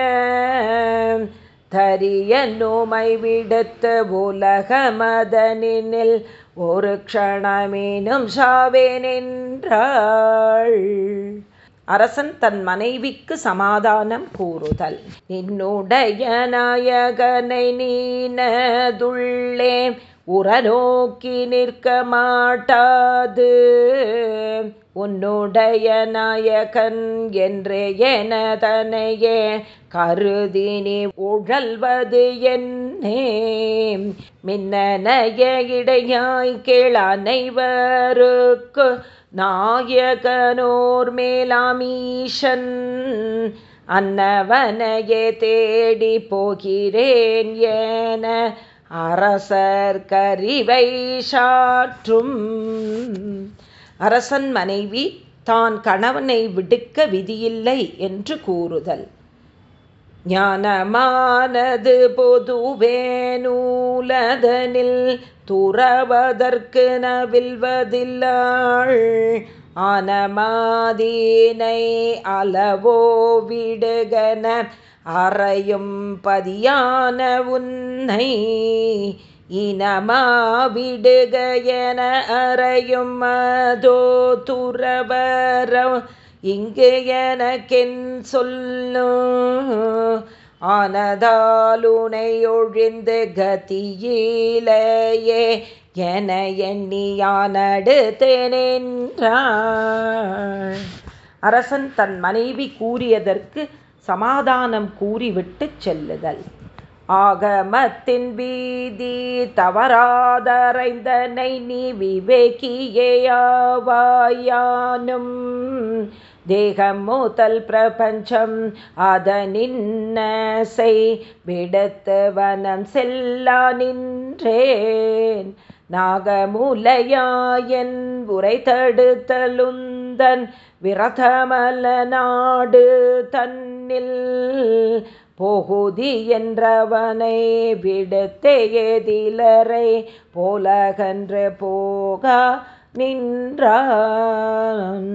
தரிய நோமை விடுத்து உலக மதனில் ஒரு க்ஷணமேனும் சாவேனென்றாள் அரசன் தன் மனைவிக்கு சமாதானம் கூறுதல். என்னுடைய நாயகனை நீனதுள்ளே உரநோக்கி நிற்க மாட்டாது. உன்னுடைய நாயகன் என்றே எனதனையே கருதி நீ உழல்வது என்னே. மின்னனைய இடையாய் கேள் அனைவருக்கு நாயகனோர் மேலாமீஷன் அன்னவனையே தேடி போகிறேன் என அரசர் கரிவை சாற்றும். அரசன் மனைவி தான் கணவனை விடுக்க விதியில்லை என்று கூறுதல். ஞானமானது பொதுவே நூலதனில் துறவதற்கு நவில்வதில்லாள் ஆனமாதீனை அளவோ விடுகன அறையும் பதியான உன்னை இனமாவிடுக என அறையும் அதோ துறவரம் இங்கு எனக்கென் சொல்லும் ஆனதாலுனை ஒழிந்து கதியிலேயே என எண்ணியானடுத்தேனென்றாள் அரசன் தன் மனைவி கூறியதற்கு சமாதானம் கூறிவிட்டு செல்லுதல். ஆகமத்தின் வீதி தவறாதரைந்தனை நீ விவேகியேயாவாயானும். தேகம் முதல் பிரபஞ்சம் அதனின்னசை விடத்து வனம் செல்லா நின்றேன். நாகமுலையாயன் உரை தடுத்தலுந்தன் விரதமல நாடு தன்னில் போகுதி என்றவனை விடுத்தேதிலரை போலகன்று போகா நின்றான்.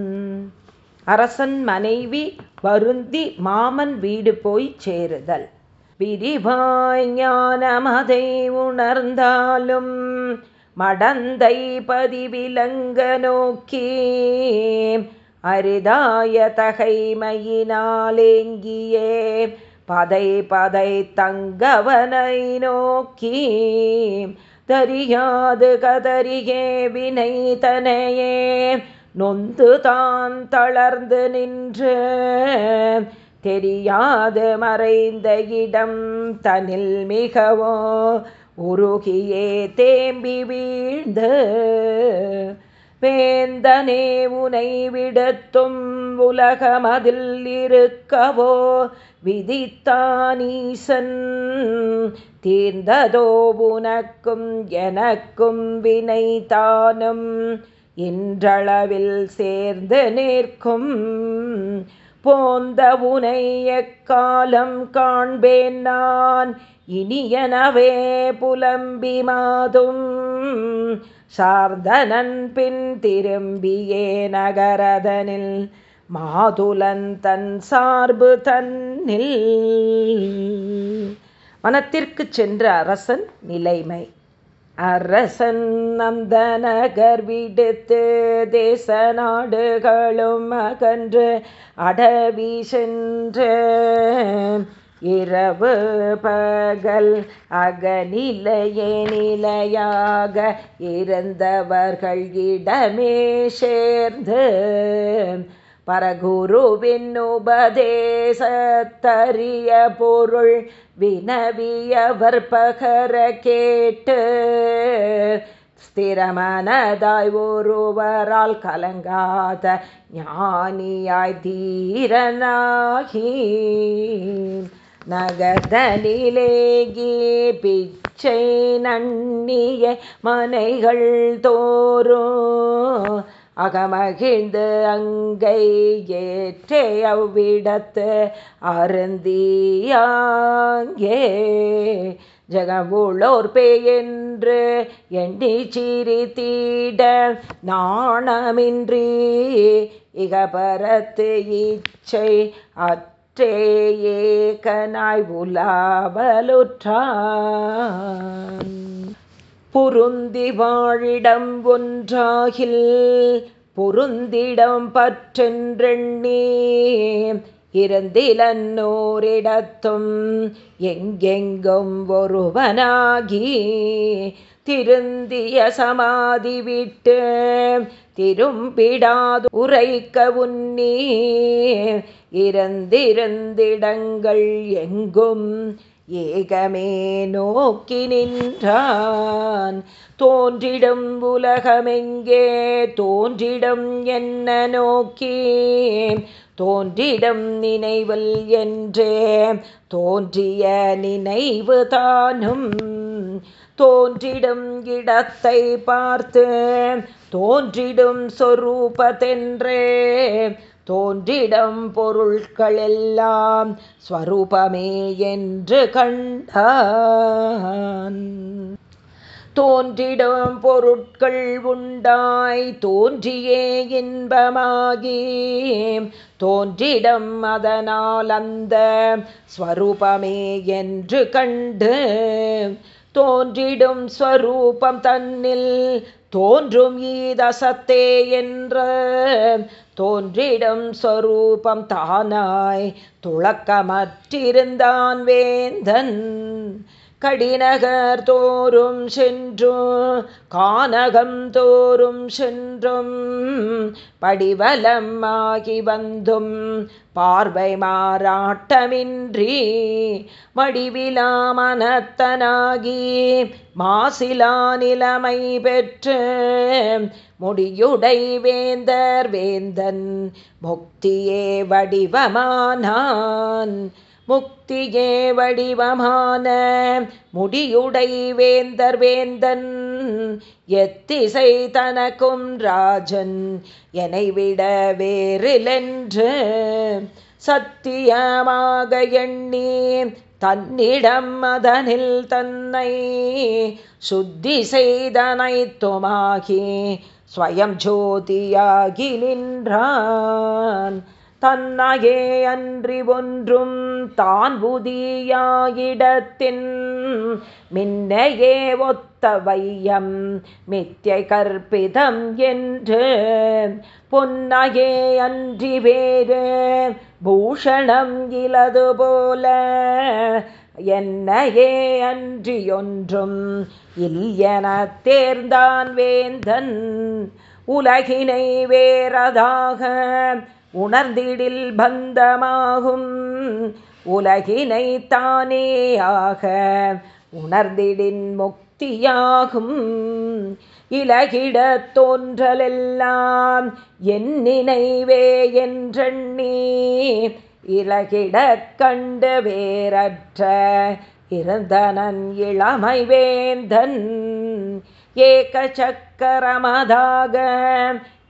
அரசன் மனைவி வருந்தி மாமன் வீடு போய் சேருதல். விரிவாய் ஞானமதை உணர்ந்தாலும் மடந்தை பதிவிலங்க நோக்கி அரிதாய தகைமையினாலேங்கியே பதை பதை தங்கவனை நோக்கி தரியாது கதறியே வினைதனையே நொந்து தான் தளர்ந்து நின்று தெரியாது மறைந்த இடம் தனில் மிகவோ உருகியே தேம்பி வீழ்ந்து வேந்தனே உனை விடத்தும் உலகமதில் இருக்கவோ விதித்தானீசன் தீர்ந்ததோ உனக்கும் எனக்கும் வினை தானும். இன்றளவில் சேர்ந்து நிற்கும். போந்த உனை எக்காலம் காண்பேன் நான். இனியனவே புலம்பி மாதும். சார்தனன் பின் திரும்பியே நகரதனில். மாதுலன் தன் சார்பு தன்னில். மனத்திற்கு சென்ற அரசன் நிலைமை. அரசன் அந்த நகர் விடுத்து தேச நாடுகளும் அகன்று அடவி சென்று. இரவு பகல் அகநிலையே நிலையாக இருந்தவர்கள் இடமே சேர்ந்து பரகுருவின் உபதேசத்தறிய பொருள் வினவியவர் பகர கேட்டு ஸ்திரமனதாய் ஒருவரால் கலங்காத ஞானியாய் தீரனாகி நகதனிலேகி பிச்சை நன்னிய மனைகள் தோறும் அகமகிழ்ந்து அங்கை ஏற்றே அவ்விடத்து அருந்தியாங்கே. ஜகவுளோர் பேயென்று எண்ணி சிரி தீட நாணமின்றி இகபரத்து இச்சை அற்றே ஏகனாய் உலாவலுற்றான். பொருந்தி வாழிடம் ஒன்றாகில் பொருந்திடம் பற்றென்றெண்ணே. இருந்திலன்னோரிடத்தும் எங்கெங்கும் ஒருவனாகி திருந்திய சமாதி விட்டு திரும்பிடாது உரைக்க உன்னே இறந்திருந்திடங்கள் எங்கும் ஏகமே நோக்கி நின்றான். தோன்றிடம் உலகமெங்கே தோன்றிடம் என்ன நோக்கி தோன்றிடம் நினைவல் என்றே தோன்றிய நினைவு தானும். தோன்றிடும் இடத்தை பார்த்து தோன்றிடும் சொரூபத்தென்றே தோன்றிடம் பொருள்களெல்லாம் ஸ்வரூபமே என்று கண்டான். தோன்றிடும் பொருட்கள் உண்டாய் தோன்றியே இன்பமாகி தோன்றிடம் அதனால் அந்த ஸ்வரூபமே என்று கண்டு தோன்றிடும் ஸ்வரூபம் தன்னில் தோன்றும் ஈதசத்தே என்ற தோன்றிடும் ஸ்வரூபம் தானாய். துளக்கமற்றிருந்தான் வேந்தன். கடிநகர் தோறும் சென்றும் கானகம் தோறும் சென்றும் படிவலம் ஆகி வந்தும் பார்வை மாறாட்டமின்றி மடிவிலா மனத்தனாகி மாசிலா நிலைமை பெற்று முடியுடை வேந்தர் வேந்தன் முக்தியே வடிவமானான். முக்தியே வடிவமான முடியுடை வேந்தர் வேந்தன் எத்திசை தனக்கும் ராஜன் என்னை விட வேறிலென்று சத்தியமாக எண்ணி தன்னிடம் அதனில் தன்னை சுத்தி செய்தனைத்துமாகி ஸ்வயம் ஜோதியாகி நின்றான். தன்னையே அன்றி ஒன்றும் தான் புதியாயிடத்தின் மின்னையே ஒத்த வையம் மித்தியை கற்பிதம் என்று. பொன்னையே அன்றி வேறு பூஷணம் இலது போல என்னையே அன்றியொன்றும் இல்லென தேர்ந்தான் வேந்தன். உலகினை வேறதாக உணர்ந்திடில் பந்தமாகும். உலகினை தானேயாக உணர்ந்திடின் முக்தியாகும். இலகிட தோன்றலெல்லாம் என் நினைவே என்றெண்ணி இலகிட கண்டு வேறற்ற இருந்தனன் இளமை வேந்தன். ஏக சக்கரமதாக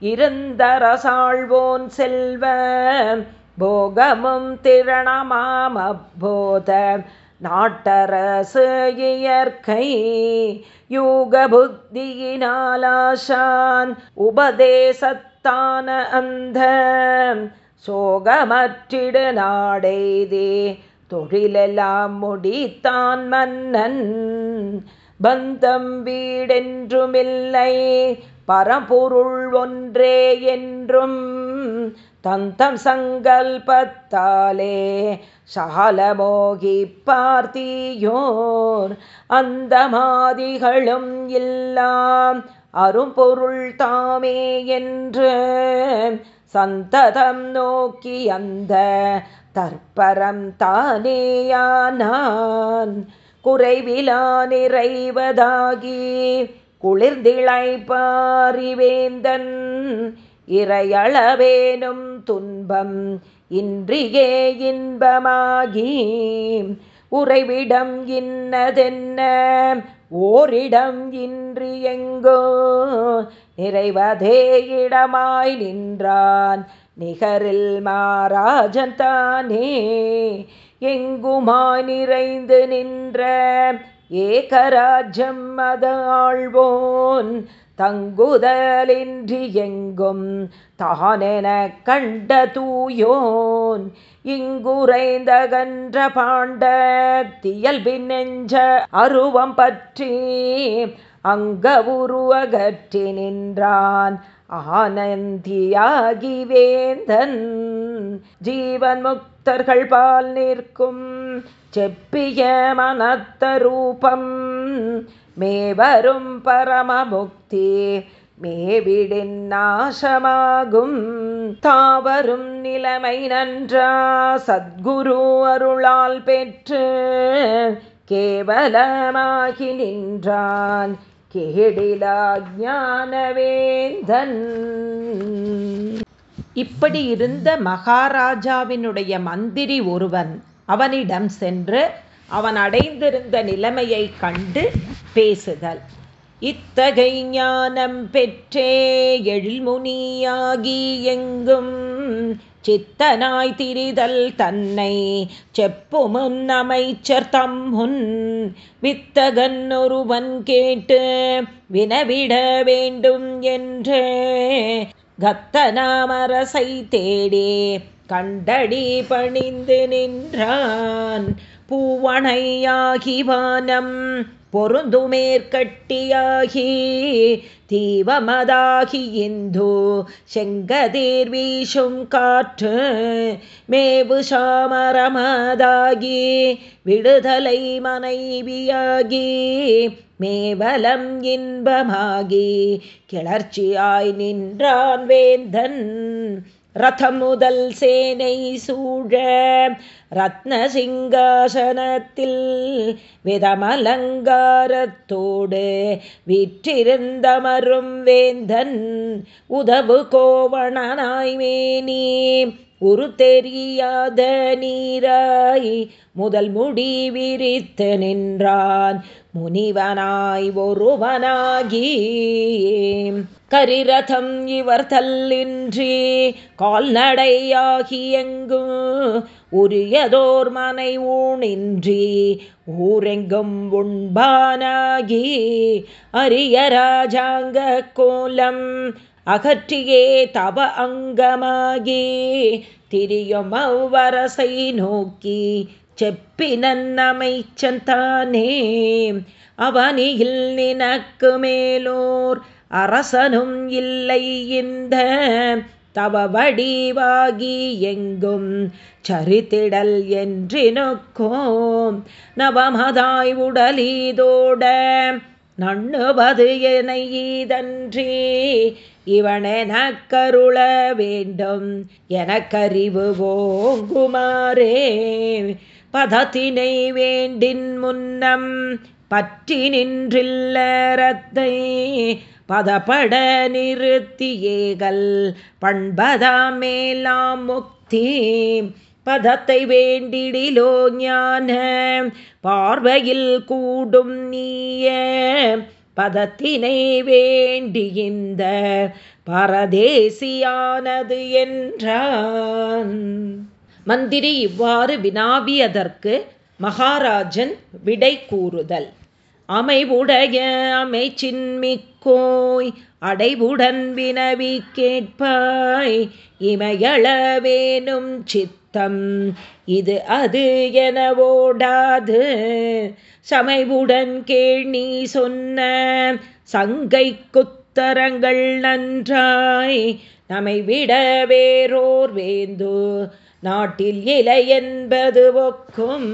இருந்தரசாழ்வோன் செல்வ போகமும் திறனமாம் அப்போத நாட்டரசு இயற்கை யூக புத்தியினாலாசான் உபதேசத்தான அந்த. சோகமற்றிடு நாடெய்தே தொழிலெல்லாம் முடித்தான் மன்னன். பந்தம் வீடென்றுமில்லை பரம்பொருள் ஒன்றே என்றும் தந்தம் சங்கல்பத்தாலே சாலமோகி பார்த்தீயோர் அந்த மாதிகளும் எல்லாம் அரும்பொருள் தாமே என்று சந்ததம் நோக்கி அந்த தற்பரம் தானேயானான். குறைவிலா நிறைவதாகி குளிர்ந்திழை பாரிவேந்தன் இறையளவேனும் துன்பம் இன்றியே இன்பமாகி உறைவிடம் இன்னதென்ன? ஓரிடம் இன்றி எங்கோ நிறைவதே இடமாய் நின்றான். நிகரில் மாராஜன் தானே எங்குமாய் நிறைந்து நின்ற ஏகராஜம் மதாழ்வோன் தங்குதலின்றி எங்கும் தானென கண்ட தூயோன் இங்குரைந்தகன்ற பாண்ட தியல்பின் நெஞ்ச அருவம் பற்றி அங்க உருவகற்றி நின்றான் ஆனந்தியாகி வேந்தன். ஜீவன் முக்தர்கள் பால் நிற்கும் செப்பிய மனத்த ரூபம். மேவரும் பரமமுக்தி மேவிடின் நாசமாகும். தாவரும் நிலைமை நன்றா சத்குரு அருளால் பெற்று கேவலமாகி நின்றான் கேடிலா ஞானவேந்தன். இப்படி இருந்த மகாராஜாவினுடைய மந்திரி ஒருவன் அவனிடம் சென்று அவன் அடைந்திருந்த நிலைமையை கண்டு பேசுதல். இத்தகை ஞானம் பெற்றே எழில்முனியாகி எங்கும் சித்தனாய் திரிதல் தன்னை செப்புமுன் அமைச்சர் தம்முன் வித்தகன் ஒருவன் கேட்டு வினவிட வேண்டும் என்றே கத்தனாமரசை தேடே கண்டடி பணிந்து நின்றான் பூவணையாகிவானம். பொருந்துமேற்கட்டியாகி தீவமதாகி இந்து செங்கதீர் வீசும் காற்று மேவு சாமரமதாகி விடுதலை மனைவியாகி மேவலம் இன்பமாகி கிளர்ச்சியாய் நின்றான் வேந்தன். ரதமுதல் சேனை சூழ ரத்ன சிங்காசனத்தில் விதமலங்காரத்தோடு விற்றிருந்தமரும் வேந்தன் உதவு கோவணனாய்மேனி உரு தெரியாத நீராய் முதல் முடி விரித்து நின்றான். முனிவனாய் ஒருவனாகி. கரிரதம் இவர் தல்லின்றி கால்நடையாகி எங்கும் உரியதோர் மனை ஊனின்றி ஊரெங்கும் உண்பானாகி. அரிய ராஜாங்க கோலம் அகற்றியே தவ அங்கமாகி திரியும் அவ்வரசை நோக்கி செப்பினன் அமைச்சன் தானே. அவனியில் நினக்கு மேலோர் அரசனும் இல்லை இந்த தவ வடிவாகி எங்கும் சரித்திடல் என்றினுக்கோம். நவமதாய் உடலீதோட நண்ணுவது எனையீதன்றி ஈதன்றி இவனென கருள வேண்டும். எனக்கறிவு ஓங்குமாறே. பதத்தினை வேண்டின் முன்னம் பற்றி நின்றில்லறத்தை பதப்பட நிறுத்தியேகல் பண்பதாமேலாம் முக்தி. பதத்தை வேண்டிடிலோ ஞான பார்வையில் கூடும் நீய பதத்தினை வேண்டியிந்த பரதேசியானது என்றான். மந்திரி இவ்வாறு வினாவியதற்கு மகாராஜன் விடை கூறுதல். அமைவுடைய அமைச்சின்மிக்கோய் அடைவுடன் வினவி கேட்பாய் இமையளவேனும் சித்தம் இது அது என ஓடாது. சமைவுடன் கேள் நீ சொன்ன சங்கை குத்தரங்கள் நன்றாய். நம்மை விட வேறோர் வேந்து. நாட்டில் இலை என்பது ஒக்கும்.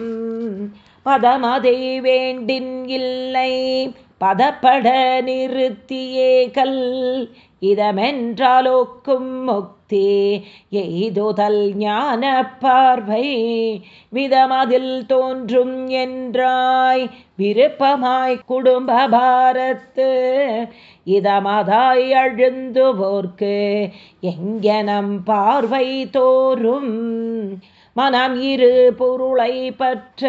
பதமதை வேண்டின் இல்லை. பதப்பட நிறுத்தியே கல் இதமென்றாலோக்கும் முக்தி. எய்துதல் ஞான பார்வை விதமதில் தோன்றும் என்றாய். விருப்பமாய் குடும்ப பாரத்து இதமதாய் அழுந்துவோர்க்கு எங்கனம் பார்வை தோறும் மனம் இரு பொருளை பற்ற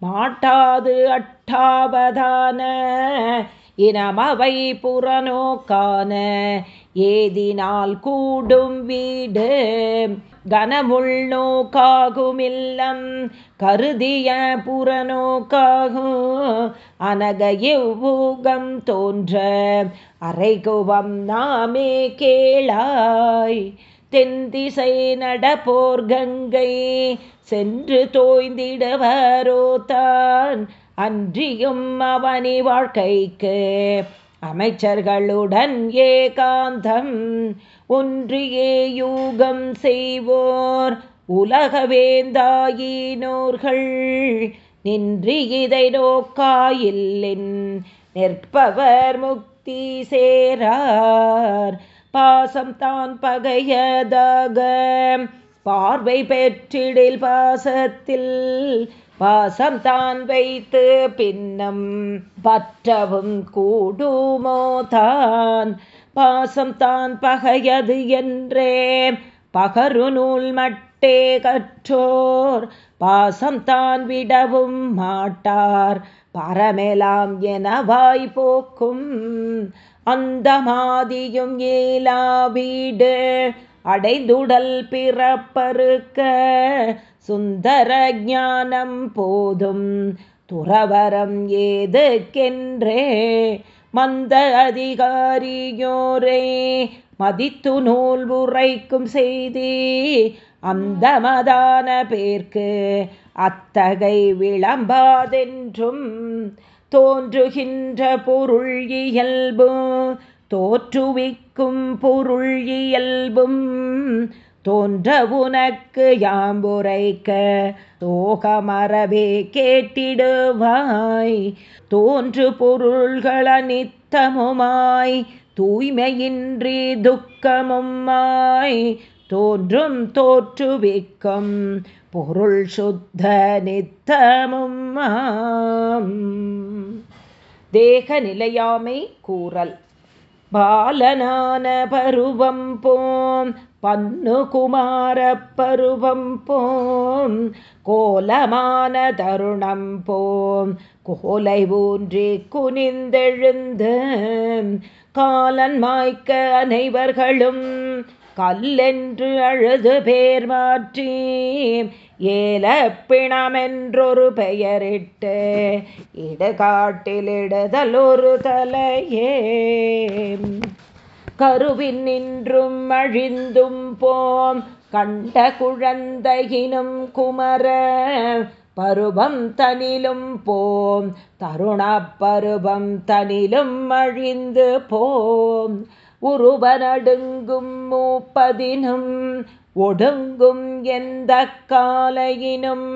மாட்டாது அட்டாவதான இனமவை புறநோக்கான ஏதினால் கூடும் வீடு. கனமுள் நோக்காகுமில்லம் கருதிய புறநோக்காகும். அனக இவ்வூகம் தோன்ற அரைகுவம் நாமே கேளாய். தென்திசை நடப்போர் கங்கை சென்று தோய்ந்திடவரோ தான் அன்றியும் அவனி வாழ்க்கைக்கு அமைச்சர்களுடன் ஏகாந்தம் ஒன்றியே யூகம் செய்வோர். உலகவேந்தாயினோர்கள் நின்று இதை நோக்காயில்லின் நிற்பவர் முக்தி சேரார். பாசம் தான் பகையதாக. பார்வை பெற்றிடில் பாசத்தில் பாசம் தான் வைத்து பின்னம் பற்றவும் கூடுமோ தான்? பாசம் தான் பகையது என்றே பகரு நூல் மட்டே கற்றோர். பாசம் தான் விடவும் மாட்டார் பரமெலாம் என வாய்ப்போக்கும் அந்த மாதியும் ஏலா வீடு அடைந்துடல் பிறப்பருக்க சுந்தர ஞானம் போதும். துறவரம் ஏதுக்கென்றே மந்த அதிகாரியோரே மதித்து நூல் உரைக்கும் செய்தி அந்த மதான பேர்க்கு அத்தகை விளம்பாதென்றும் தோன்றுகின்ற பொருள் இயல்பும் தோற்றுவிக்கும் பொருள் இயல்பும் தோன்ற உனக்கு யாம்புரைக்க தோகமரவே கேட்டிடுவாய். தோன்று பொருள்கள நித்தமுமாய் தூய்மையின்றி துக்கமுமாய் தோன்றும் தோற்றுவிக்கும் பொருள் சுத்த நித்தமும் தேக நிலையாமை கூறல் பாலனான பருவம் போம் பன்னு குமார போம் கோலமான தருணம் போம் கோலை ஊன்றி குனிந்தெழுந்து காலன் மாய்க்க அனைவர்களும் கல்லென்று அழுது பேர் மாற்றி ஏல பிணமென்றொரு பெயரிட்டு இடுகாட்டிலிடுதல் ஒரு தலையே கருவின் நின்றும் அழிந்தும் போம். கண்ட குழந்தையினும் குமர பருவம் தனிலும் போம். தருண பருவம் தனிலும் அழிந்து போம். உருவனடுங்கும் மூப்பதினும் ஒடுங்கும் எந்த காலையினும்.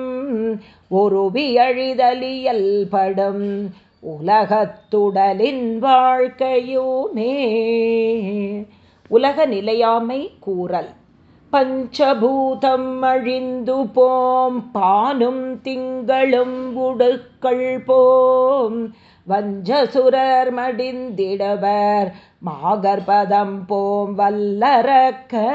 ஒருவியழிதலியல் படும் உலகத்துடலின் வாழ்க்கையுமே உலக நிலையாமை கூறல். பஞ்சபூதம் அழிந்து போம் பானும் திங்களும் உடுக்கள் போம். வஞ்சசுரர் மடிந்திடவர் மாகர்பதம் போம் வல்லரக்க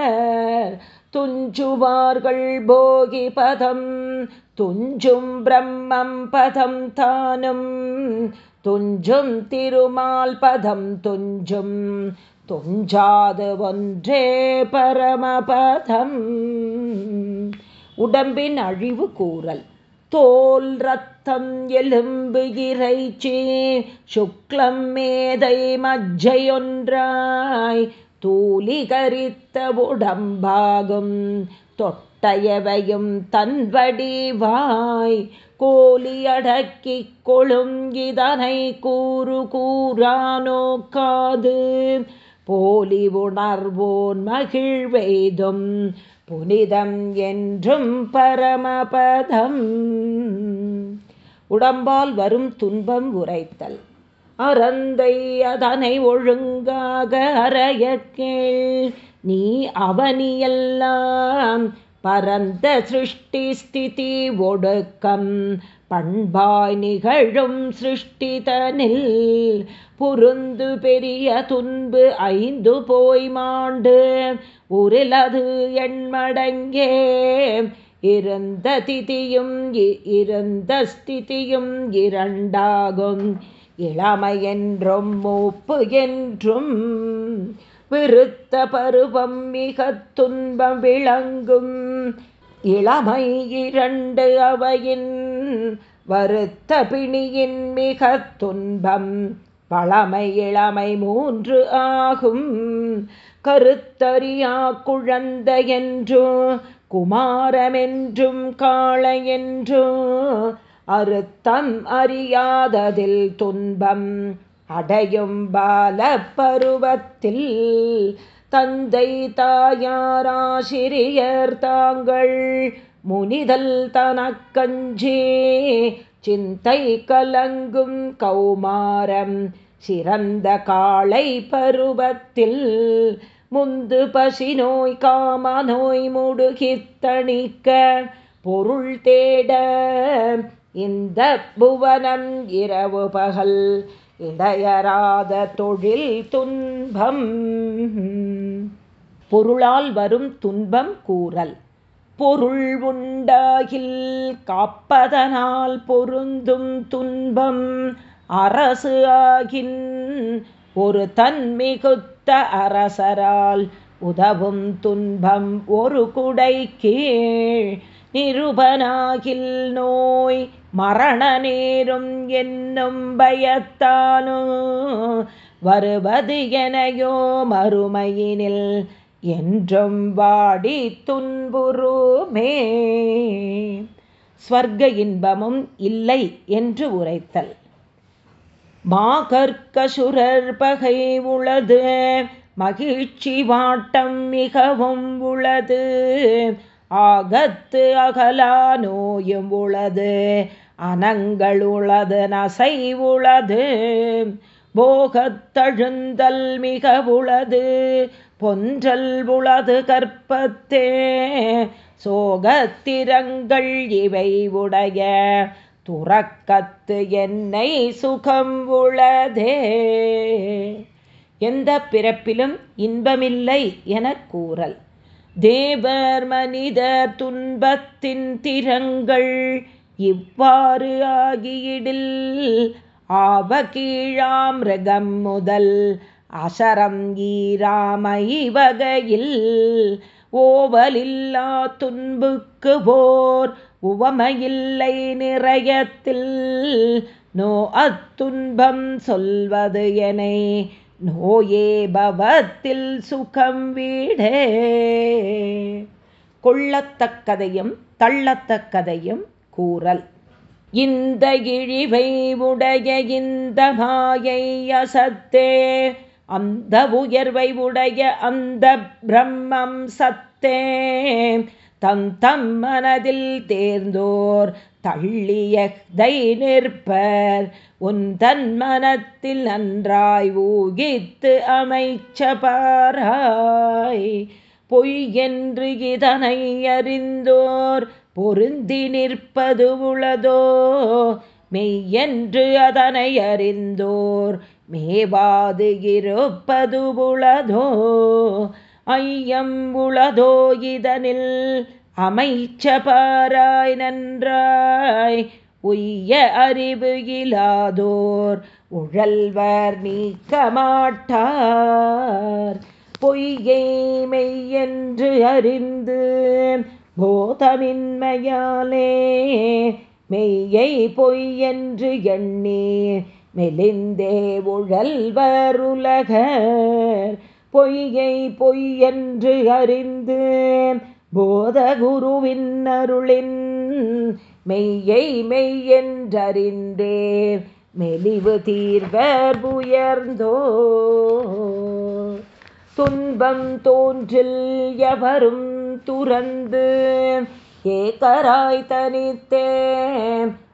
துஞ்சுவார்கள் போகி பதம் துஞ்சும் பிரம்மம் பதம் தானும் துஞ்சும் திருமால் பதம் துஞ்சும் துஞ்சாது ஒன்றே பரமபதம். உடம்பின் அழிவு கூறல் தோல் ரத்தம் எலும்பு இறைச்சி சுக்லம் மேதை மஜ்ஜையொன்றாய் தூலிகரித்த உடம்பாகும். தொட்டையவையும் தன்வடிவாய் கோலியடக்கிக் கொழும் இதனை கூறு கூறானோக்காது போலி உணர்வோன் மகிழ்வெய்தும் புனிதம் என்றும் பரமபதம். உடம்பால் வரும் துன்பம் உரைத்தல். அறந்தை அதனை ஒழுங்காக அறைய கேள் நீ அவனியெல்லாம் பரந்த சிருஷ்டி ஸ்திதி ஒடுக்கம். பண்பாய் நிகழும் சிருஷ்டிதனில் புருந்து பெரிய துன்பு ஐந்து போய் மாண்டு. உருளது எண்மடங்கே இருந்த திதியும் இருந்த ஸ்திதியும் இரண்டாகும். இளமை என்றும் மூப்பு என்றும் விருத்த பருவம் மிக துன்பம் விளங்கும். இளமை இரண்டு அவையின் வருத்த பிணியின் மிக துன்பம். பழமை இளமை மூன்று ஆகும். கருத்தறியா குழந்தையென்றும் குமாரமென்றும் காளையென்றும் அறுத்தம் அறியாததில் துன்பம் அடையும் பால பருவத்தில் தந்தை தாயாராசிரியர் தாங்கள் முனிதல் தனக்கஞ்சே சிந்தை கலங்கும் கௌமாரம் சிறந்த காளை பருவத்தில். முந்து பசி நோய் காம நோய் முடுகித்தணிக்க பொருள் தேட இந்த புவனம் இரவு பகல் இடையராத தொழில் துன்பம். பொருளால் வரும் துன்பம் கூறல். பொருள் உண்டாகில் காப்பதனால் பொருந்தும் துன்பம். அரசு ஆகின் ஒரு தன்மிகுத்த அரசரால் உதவும் துன்பம். ஒரு குடை கீழ் நிருபனாகில் நோய் மரண நேரும் என்னும் பயத்தானோ? வருவது எனையோ மறுமையினில் என்றும் வாடி துன்புருமே ஸ்வர்க இன்பமும் இல்லை என்று உரைத்தல். மாகர்கசுரர் பகை உளது மகிழ்ச்சி வாட்டம் மிகவும் உளது. ஆகத்து அகலா நோயும் உளது அனங்கள் உளது நசை உளது போகத்தழுந்தல் மிக உளது பொன்றல் உளது கற்பத்தே சோகத்திரங்கள் இவை உடைய துறக்கத்து என்னை சுகம் உளதே. எந்த பிறப்பிலும் இன்பமில்லை எனக் கூறல். தேவர் மனிதர் துன்பத்தின் திறங்கள் இவ்வாறு ஆகியிடில். ஆவ கீழாம் ரகம் முதல் அசரம் ஈராமை வகையில் ஓவலில்லா துன்புக்கு போர் உவமையில்லை நிறையத்தில். நோ அத்துன்பம் சொல்வது என நோயே பவத்தில் சுகம் வீடே. கொள்ளத்தக்கதையும் தள்ளத்தக்கதையும் கூறல். இந்த இழிவை உடைய இந்த மாயை அசத்தே அந்த உயர்வை உடைய அந்த பிரம்மம் சத்தே. தம் தம் மனதில் தேர்ந்தோர் தள்ளியதை நிற்பர் உன் தன் மனத்தில் நன்றாய் ஊகித்து அமைச்ச பாராய் பொய் என்று இதனை அறிந்தோர் பொருந்தி நிற்பது உளதோ? மெய்யென்று அதனை அறிந்தோர் மேவாது இருப்பது உளதோ? ஐயம் உளதோ இதனில் அமைச்ச பாராய் நன்றாய். உய்ய அறிவு இலாதோர் உழல்வர் நீக்க மாட்டார். பொய்யை மெய்யென்று அறிந்து போதமின்மையாலே மெய்யை பொய்யென்று எண்ணி மெலிந்தே உழல்வர் உலகர். பொய்யை பொய்யென்று அறிந்து போதகுருவின் அருளின் மெய்யை மெய்யென்றறிந்தேர் மெலிவு தீர்வர் உயர்ந்தோ. துன்பம் தோன்றில் எவரும் துறந்து ஏக்கராய் தனித்தே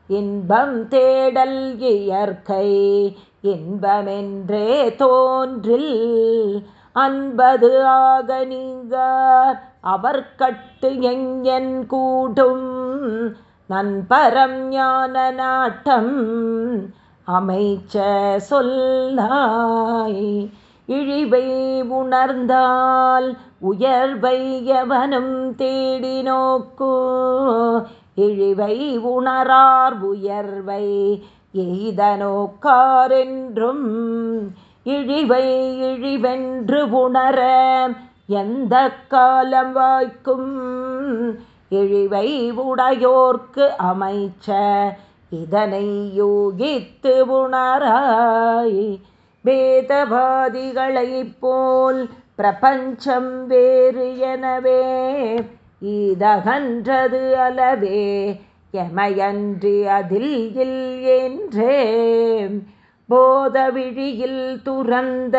இன்பம் தேடல் இயற்கை இன்பமென்றே தோன்றில். அன்பது ஆக நீங்கார் அவர் கட்டு எங்கன் கூடும். நண்பரம் ஞான நாட்டம் அமைச்ச சொல்லாய். இழிவை உணர்ந்தால் உயர்வை எவனும் தேடி நோக்கோ. இழிவை உணரார் உயர்வை எய்த நோக்காரென்றும். இழிவை இழிவென்று உணர எந்த காலம் வாய்க்கும். இழிவை உடையோர்க்கு அமைச்ச இதனை யோகித்து உணராய். வேதவாதிகளைப் போல் பிரபஞ்சம் வேறு எனவே இதகன்றது அளவே எமையன்றி அதில் இல் என்றே. போதவிழியில் துறந்த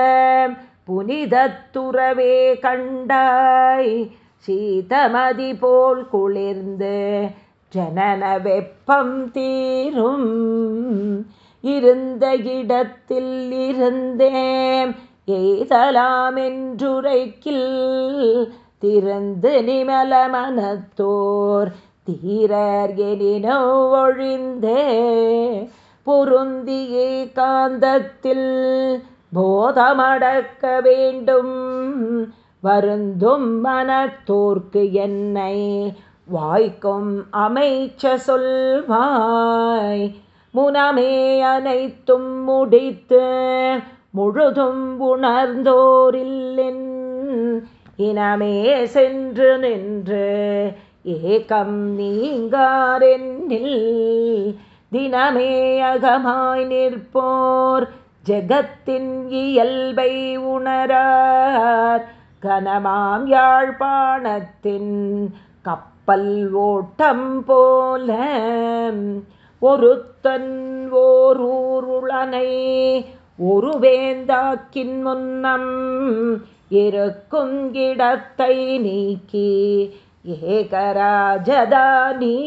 புனிதத்துறவே கண்டாய் சீதமதி போல் குளிர்ந்து ஜனன வெப்பம் தீரும். இருந்த இடத்தில் இருந்தேன் எய்தலாம் என்றுரைக்கில் திறந்து நிமல மனத்தோர் தீரர் எனினோ ஒழிந்தே. பொருந்தியே காந்தத்தில் போதமடக்க வேண்டும் வருந்தும் மனத்தோர்க்கு என்னை வாய்க்கும் அமைச்ச சொல்வாய். முனமே அனைத்தும் முடித்து முழுதும் உணர்ந்தோரில்லின் இனமே சென்று நின்று ஏகம் நீங்காரென்னில் தினமே அகமாய் நிற்போர். ஜெகத்தின் இயல்பை உணரார். கனமாம் யாழ்ப்பாணத்தின் கப்பல் ஓட்டம் போல. ஒருத்தன் ஓரூருளனை ஒரு வேந்தாக்கின் முன்னம் இருக்கும் கிடத்தை நீக்கி ஏகராஜதானி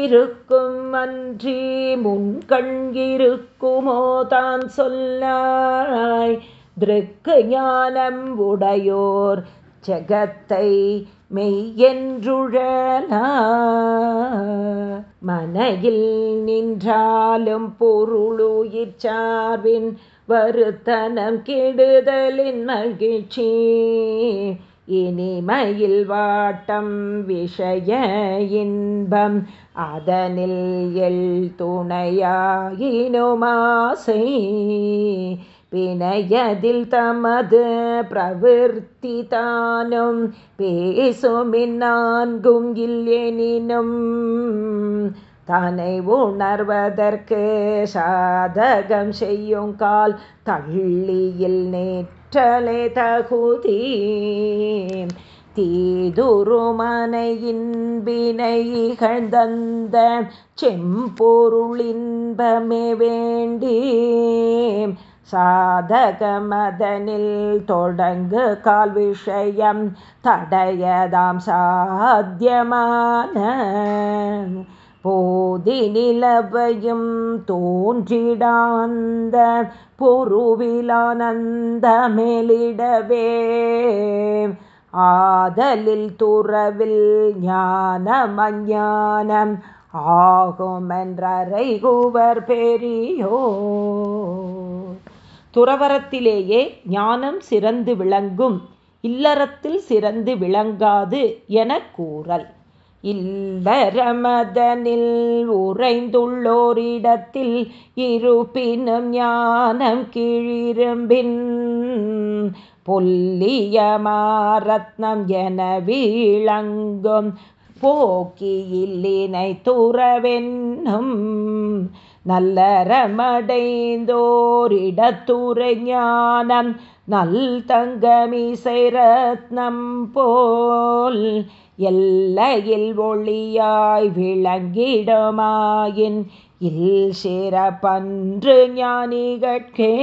இருக்கும் அன்றி முன்கண் இருக்குமோ தான் சொல்லாய். திருக்கு ஞானம் உடையோர் ஜகத்தை மெய்யென்றுழலா. மனையில் நின்றாலும் பொருளுயிர் சார்பின் வருத்தனம் கெடுதலின் மகிழ்ச்சி. இனிமையில் வாட்டம் விஷய இன்பம் அதனில் எல் துணையாயினுமாசை பிணையதில் தமது பிரவிற்த்தி தானும் பேசுமின் நான்கும் இல்லெனினும் தன்னை உணர்வதற்கு சாதகம் செய்யும் கால் தள்ளியில் நேற்றலை தகுதி. தீதுருமனையின் வினை இகழ்ந்தந்த செம்பொருளின்பமே வேண்டி சாதகமதனில் தொடங்கு கால் விஷயம் தடையதாம் சாத்தியமான. போதி நிலவையும் தோன்றிடாந்த பொருவிலானந்த மேலிடவே. ஆதலில் துறவில் ஞானம் அஞ்ஞானம் ஆகுமென்றறைகுவர் பெரியோ துறவரத்திலேயே ஞானம் சிறந்து விளங்கும். இல்லறத்தில் சிறந்து விளங்காது என கூறல். இல்லறமதனில் உறைந்துள்ளோரிடத்தில் இருப்பினும் ஞானம் கீழிரும்பின் பொல்லியமாரத்னம் என வீழங்கும். போக்கியில்லினை துறவென்னும் நல்லறமடைந்தோரிடத்துறை ஞானம் நல் தங்கமிசை ரத்னம் போல் எல்லையில் ஒளியாய் விளங்கிடமாயின் இல் சிறப்பன்று ஞானிகட்கே.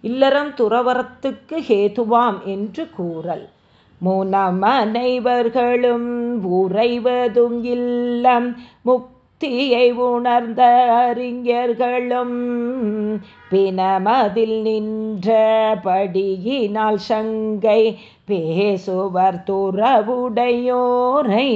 இல்லறம் துறவரத்துக்கு ஹேதுவாம் என்று கூறல். மூனம் அனைவர்களும் உறைவதும் இல்லம் முக் தீயை உணர்ந்த அறிஞர்களும் பிணமதில் நின்ற படியினால் சங்கை பேசுவர் துறவுடையோரை.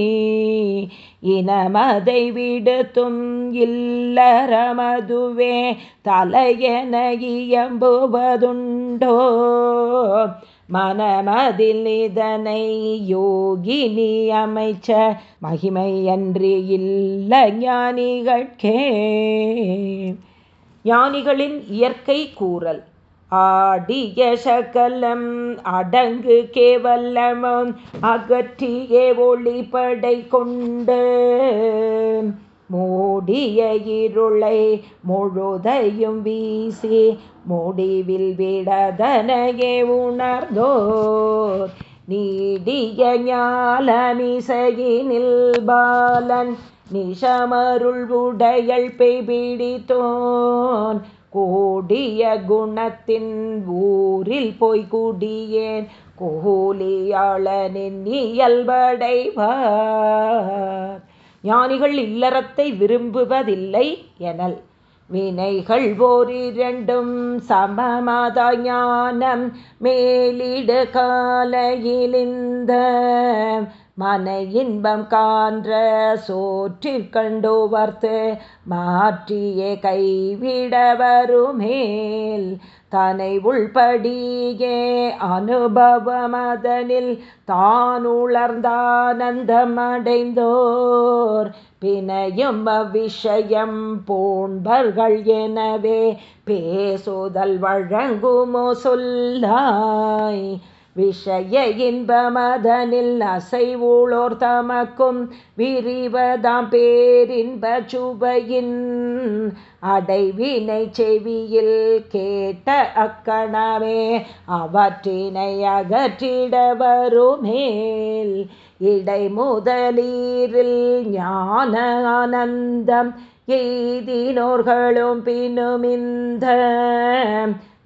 இனமதை விடுத்தும் இல்லறமதுவே தலையென இயம்புவதுண்டோ. மனமதில் இதனை யோகினி அமைச்ச மகிமையன்றி இல்ல ஞானிகட்கே ஞானிகளின் இயற்கை கூறல். ஆடிய சகலம் அடங்கு கேவலமும் அகற்றியே ஒளிப்படை கொண்டு மூடிய இருளை முழுதையும் வீசி முடிவில் விடதனையே உணர்ந்தோர். நீடிய ஞாலமிசையினில் பாலன் நிஷமருள் உடையல் பெய்பிடித்தோன். கோடிய குணத்தின் ஊரில் போய் குடியேன் கோலியாளனின் இயல்படைவார். ஞானிகள் இல்லறத்தை விரும்புவதில்லை எனல். வினைகள் ஓரிரண்டும் சமமத ஞானம் மேலிடு காலையிலிந்த மன இன்பம் கான்ற சோற்றிற்கண்டு வர்த்து மாற்றியே கைவிட வருமேல். தனை உள்படியே அனுபவமதனில் தான் உளர்ந்தானந்தமடைந்தோர் பிணையும் அவ்விஷயம் போன்பர்கள் எனவே பேசுதல் வழங்குமோ சொல்லாய். விஷய இன்பமதனில் அசைவுளோர் தமக்கும் விரிவதாம் பேரின்ப சுவையின் அடைவினை செவியில் கேட்ட அக்கணமே அவற்றினை அகற்றிட வருமேல். இடை முதலீரில் ஞான ஆனந்தம் எய்தினோர்களும் பின்னுமிந்த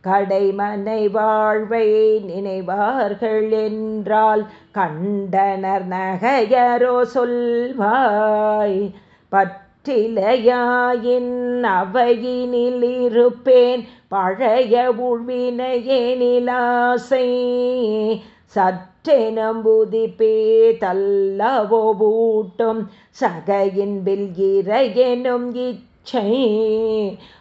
கடைமனை வாழ்வை நினைவார்கள் என்றால் கண்டனர் நகையரோ சொல்வாய் பற்றிலையாயின் அவையினில் இருப்பேன் பழைய உழ்வினையேனிலாசை நிலாசை சற்றெனும் புதிப்பே தல்லவோ பூட்டும் சகையின் பில் இறையெனும் இச்சை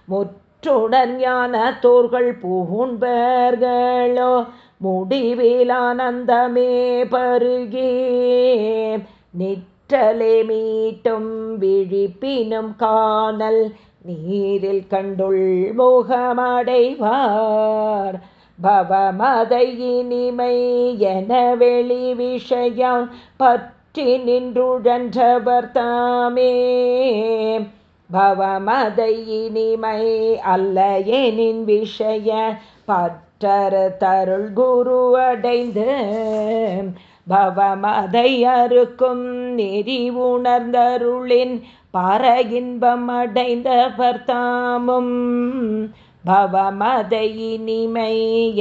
முற்ற முற்றுடன் ஞான தோர்கள் பூண்பர்களோ முடிவிலானந்தமே பருகே நிற்றலே மீட்டும் விழிப்பினும் காணல் நீரில் கண்டுள் மோகமடைவார். பவமதை இனிமை என வெளி விஷயம் பற்றி நின்றுழன்றவர் தாமே. பவமதை இனிமை அல்ல எனின் விஷய பற்றர் தருள் குரு அடைந்து பவமதை அறுக்கும் நெறி உணர்ந்தருளின் பர இன்பம் அடைந்தவர் தாமும் பவமதை இனிமை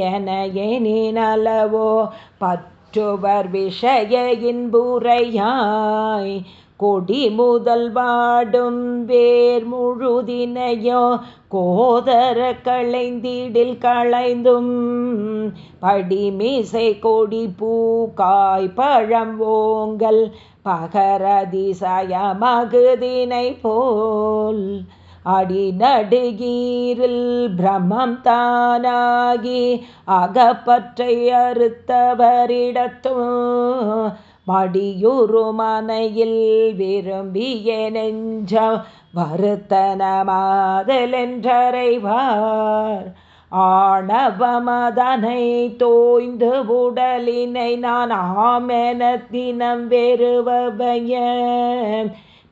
என எனினளவோ பற்றுவர் விஷய இன்புரையாய் கொடி முதல்வாடும் வேர் முழுதினையோ கோதர களைந்திடில் களைந்தும். படிமிசை கொடி பூக்காய் பழம் ஓங்கல் பகரதிசயமகுதினை போல். அடிநடுகீரில் பிரமம் தானாகி அகப்பற்றை அறுத்தவரிடத்தும் மடியுறு மனையில் விரும்பிய நெஞ்சம் வருத்தனமாதலென்றறைவார். ஆணவமதனை தோய்ந்து உடலினை நான் ஆமென தினம் வெறுவபய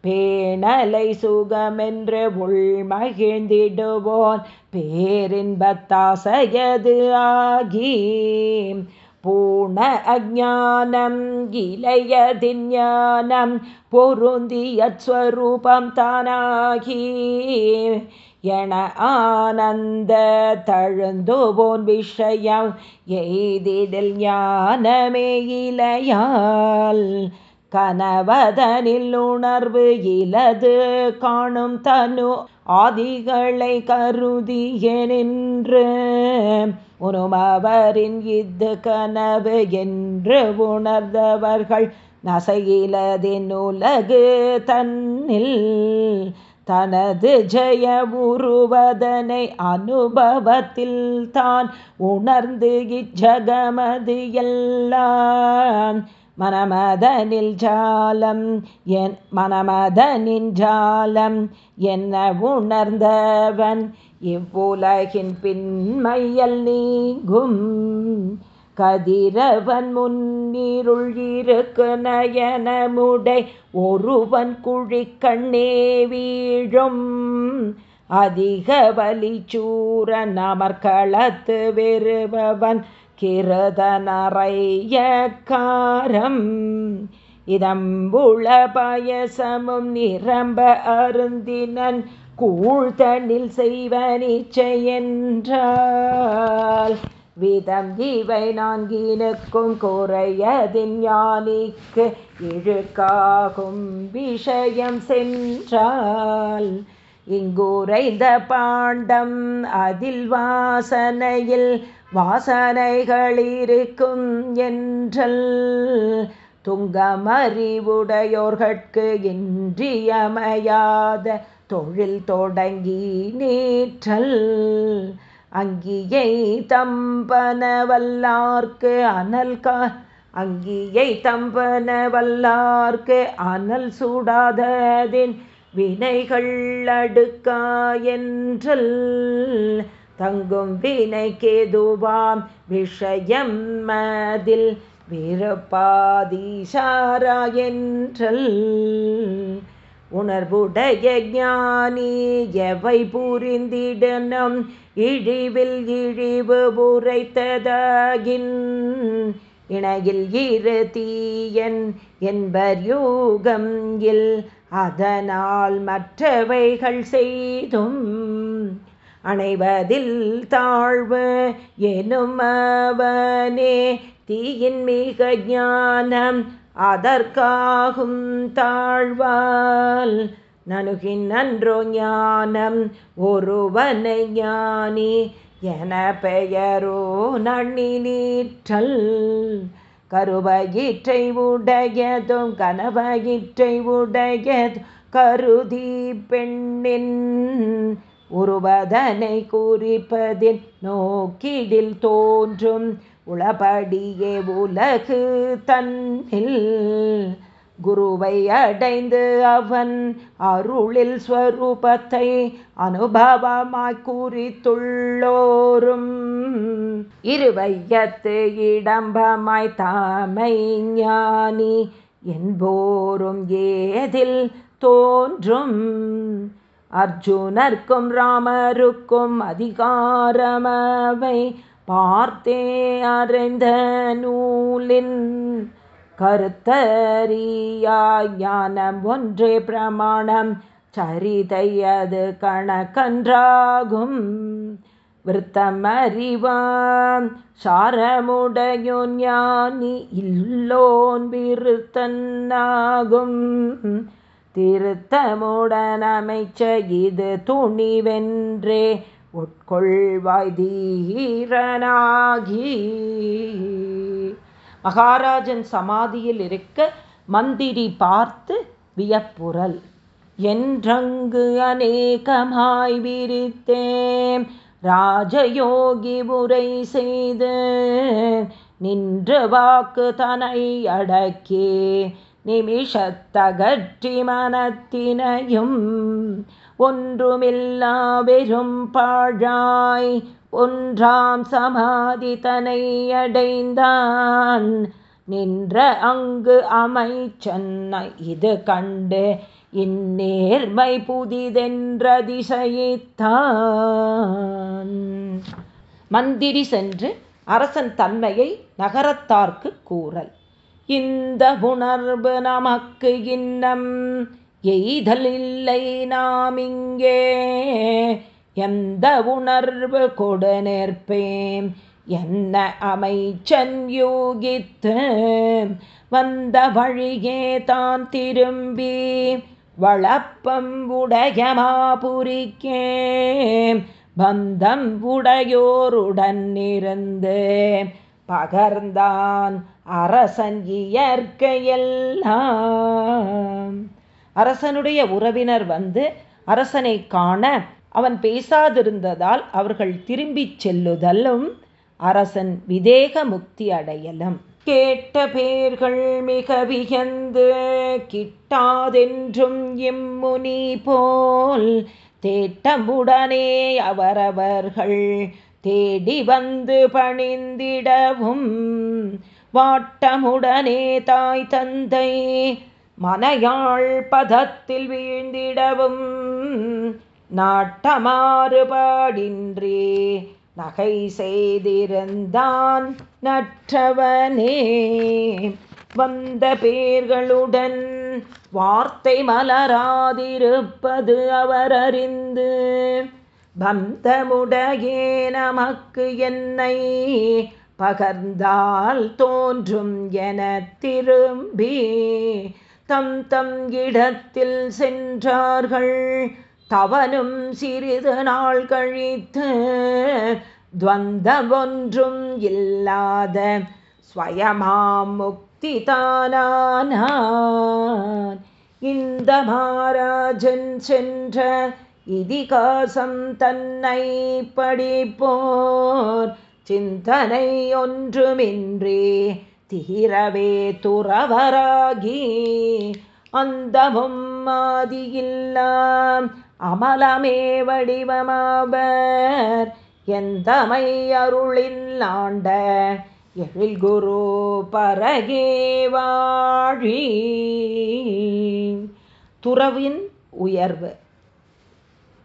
பேணலை சுகமென்று உள்மகிழ்ந்திடுவோன். பேரின்பத்தாசையது ஆகி பூண அஜானம் இளையதிஞானம் பொருந்திய ஸ்வரூபம் தானாகி என ஆனந்த தழுந்துவோன் விஷயம். எய்திடில் ஞானமே இலையால் கனவதனில் உணர்வு இலது காணும் தனு ஆதிகளை கருதிய நின்று உணுமவரின் இது கனவு என்று உணர்ந்தவர்கள் நசையிலதின் உலகு தன்னில் தனது ஜெய உருவதனை அனுபவத்தில் தான் உணர்ந்து இச்சகமது எல்லாம். மனமதனில் ஜாலம் என் மனமதனின் ஜாலம் என்ன உணர்ந்தவன்? இவ்வுலகின் பின்மையல் நீங்கும். கதிரவன் முன்னிருள் இருக்கு நயனமுடை ஒருவன் குழிக்கண்ணே வீழும். அதிக வலிச்சூரன் அமர்களத்து வெறுபவன் கிருதனறைய இதம்புள பயசமும் நிரம்ப அருந்தினன் கூழ்தனில் செய்வனிச்சென்றால் விதம் இவை நான்கினுக்கும் குறையதின் ஞானிக்கு இழுக்காகும் விஷயம் சென்றால். இங்குரைந்த பாண்டம் அதில் வாசனையில் வாசனைகளிருக்கும் என்றல் துங்கமறிவுடையோர்கட்கு இன்றியமையாத தொழில் தொடங்கி நீற்றல். அங்கியை தம்பனவல்லார்க்கு அனல் கா அங்கியை தம்பனவல்லார்க்கு அனல் சூடாததின் வினைகள் அடுக்கா என்றல். தங்கும் வினை கேதுவாம் விஷயம் மதில் விருப்பாதீசாரா என்றல் உணர்வுடைய ஞானி எவை புரிந்திடனும்? இழிவில் இழிவு உரைத்ததாகின். இணையில் இரு தீயன் என்பர் யூகம் இல். அதனால் மற்றவைகள் செய்தும் அணைவதில் தாழ்வு எனும் அவனே தீயின் மிக ஞானம் அதற்காகும் தாழ்வால். நனுகின் நன்றோ ஞானம் ஒருவனை ஞானி என பெயரோ நன்னி நீற்றல் கருவயிற்றை உடையதும் கனவயிற்றை உடையதும் கருதி பெண்ணின் உருவதனை குறிப்பதின் நோக்கிடில் தோன்றும் உளபடியே உலகு தன்னில். குருவை அடைந்து அவன் அருளில் ஸ்வரூபத்தை அனுபவமாய் குறித்துள்ளோரும். இருவையத்து இடம்பமாய் தாமை ஞானி என்போரும் ஏதில் தோன்றும். அர்ஜுனர்க்கும் ராமருக்கும் அதிகாரமவை பார்த்தே அறைந்த நூலின் கருத்தறியானம் ஒன்றே பிரமாணம் சரிதையது கணக்கன்றாகும். விருத்தம் அறிவான் சாரமுடையோன் ஞானி இல்லோன் விருத்தன்னாகும். திருத்தமுடனமைச்ச இது துணிவென்றே உட்கொள்வாய் தீரனாகி. மகாராஜன் சமாதியில் இருக்க மந்திரி பார்த்து வியப்புரல் என்றங்கு அநேகமாய் விரித்தேன் ராஜயோகி உரை செய்து நின்று வாக்கு தனை அடக்கே நிமிஷத்தகற்றி மனத்தினையும் ஒன்றுமில்லா வெறும் பாழாய் ஒன்றாம் சமாதி தனை அடைந்தான். நின்ற அங்கு அமைச்சன்ன இது கண்டு இந்நேர்மை புதிதென்றதிசயித்தான் மந்திரி சென்று அரசன் தன்மையை நகரத்தார்க்கு கூறல். இந்த உணர்வு நமக்கு இன்னம். எய்தல் இல்லை நாம் இங்கே. எந்த உணர்வு கொடு நிற்பேன் என்ன அமைச்சன் யூகித்து. வந்த வழியே தான் திரும்பி. வளப்பம் உடையமாபுரிக்கே பந்தம் உடையோருடன் இருந்து. பகர்ந்தான் அரசன் இயற்கையெல்லாம். அரசனுடைய உறவினர் வந்து அரசனை காண அவன் பேசாதிருந்ததால் அவர்கள் திரும்பிச் செல்லுதலும் அரசன் விதேக முக்தி அடையலும். கேட்ட பேர்கள் மிக வியந்து கிட்டாதென்றும் இம்முனி போல் தேட்டமுடனே அவரவர்கள் தேடி வந்து பணிந்திடவும் வாட்டமுடனே தாய் தந்தை மனையாள் பதத்தில் வீழ்ந்திடவும் நாட்டமாறுபாடின்றி நகை செய்திருந்தான் நற்றவனே. வந்த பேர்களுடன் வார்த்தை மலராதிருப்பது அவர் அறிந்து பந்தமுடையே நமக்கு என்னை பகர்ந்தால் தோன்றும் என திரும்பி தம் தம் இடத்தில் சென்றார்கள். தவனும் சிறிது நாள் கழித்து துவந்தமொன்றும் இல்லாத ஸ்வயமாம் முக்தி தானானான் இந்த மாராஜன் சென்ற இதிகாசம் தன்னை படிப்போர் சிந்தனை ஒன்றுமின்றி தீரவே துறவராகி அந்தமும் மாதியில்லாம் அமலமே வடிவமாவர். எந்தமை அருளில் ஆண்ட எழில் குரு பரகே வாழி. துறவின் உயர்வு.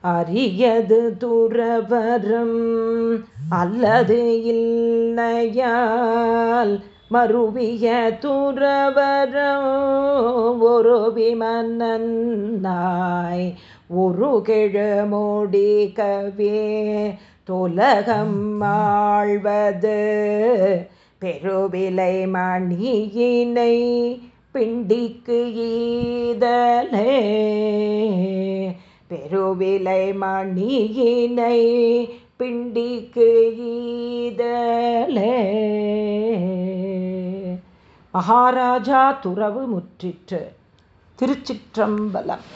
அரியது துறவரம் அல்லது இல்லையால் மறுவிய துறவரம் ஒரு விமன்னாய் ஒரு கிழமோடி கவே தொலகம் ஆழ்வது பெருவிலை மணியினை பிண்டிக்கு ஈதலே. பெருவிலை மணியினை பிண்டிக்கு ஈதலே. மகாராஜா துறவு முற்றிற்று. திருச்சிற்றம்பலம்.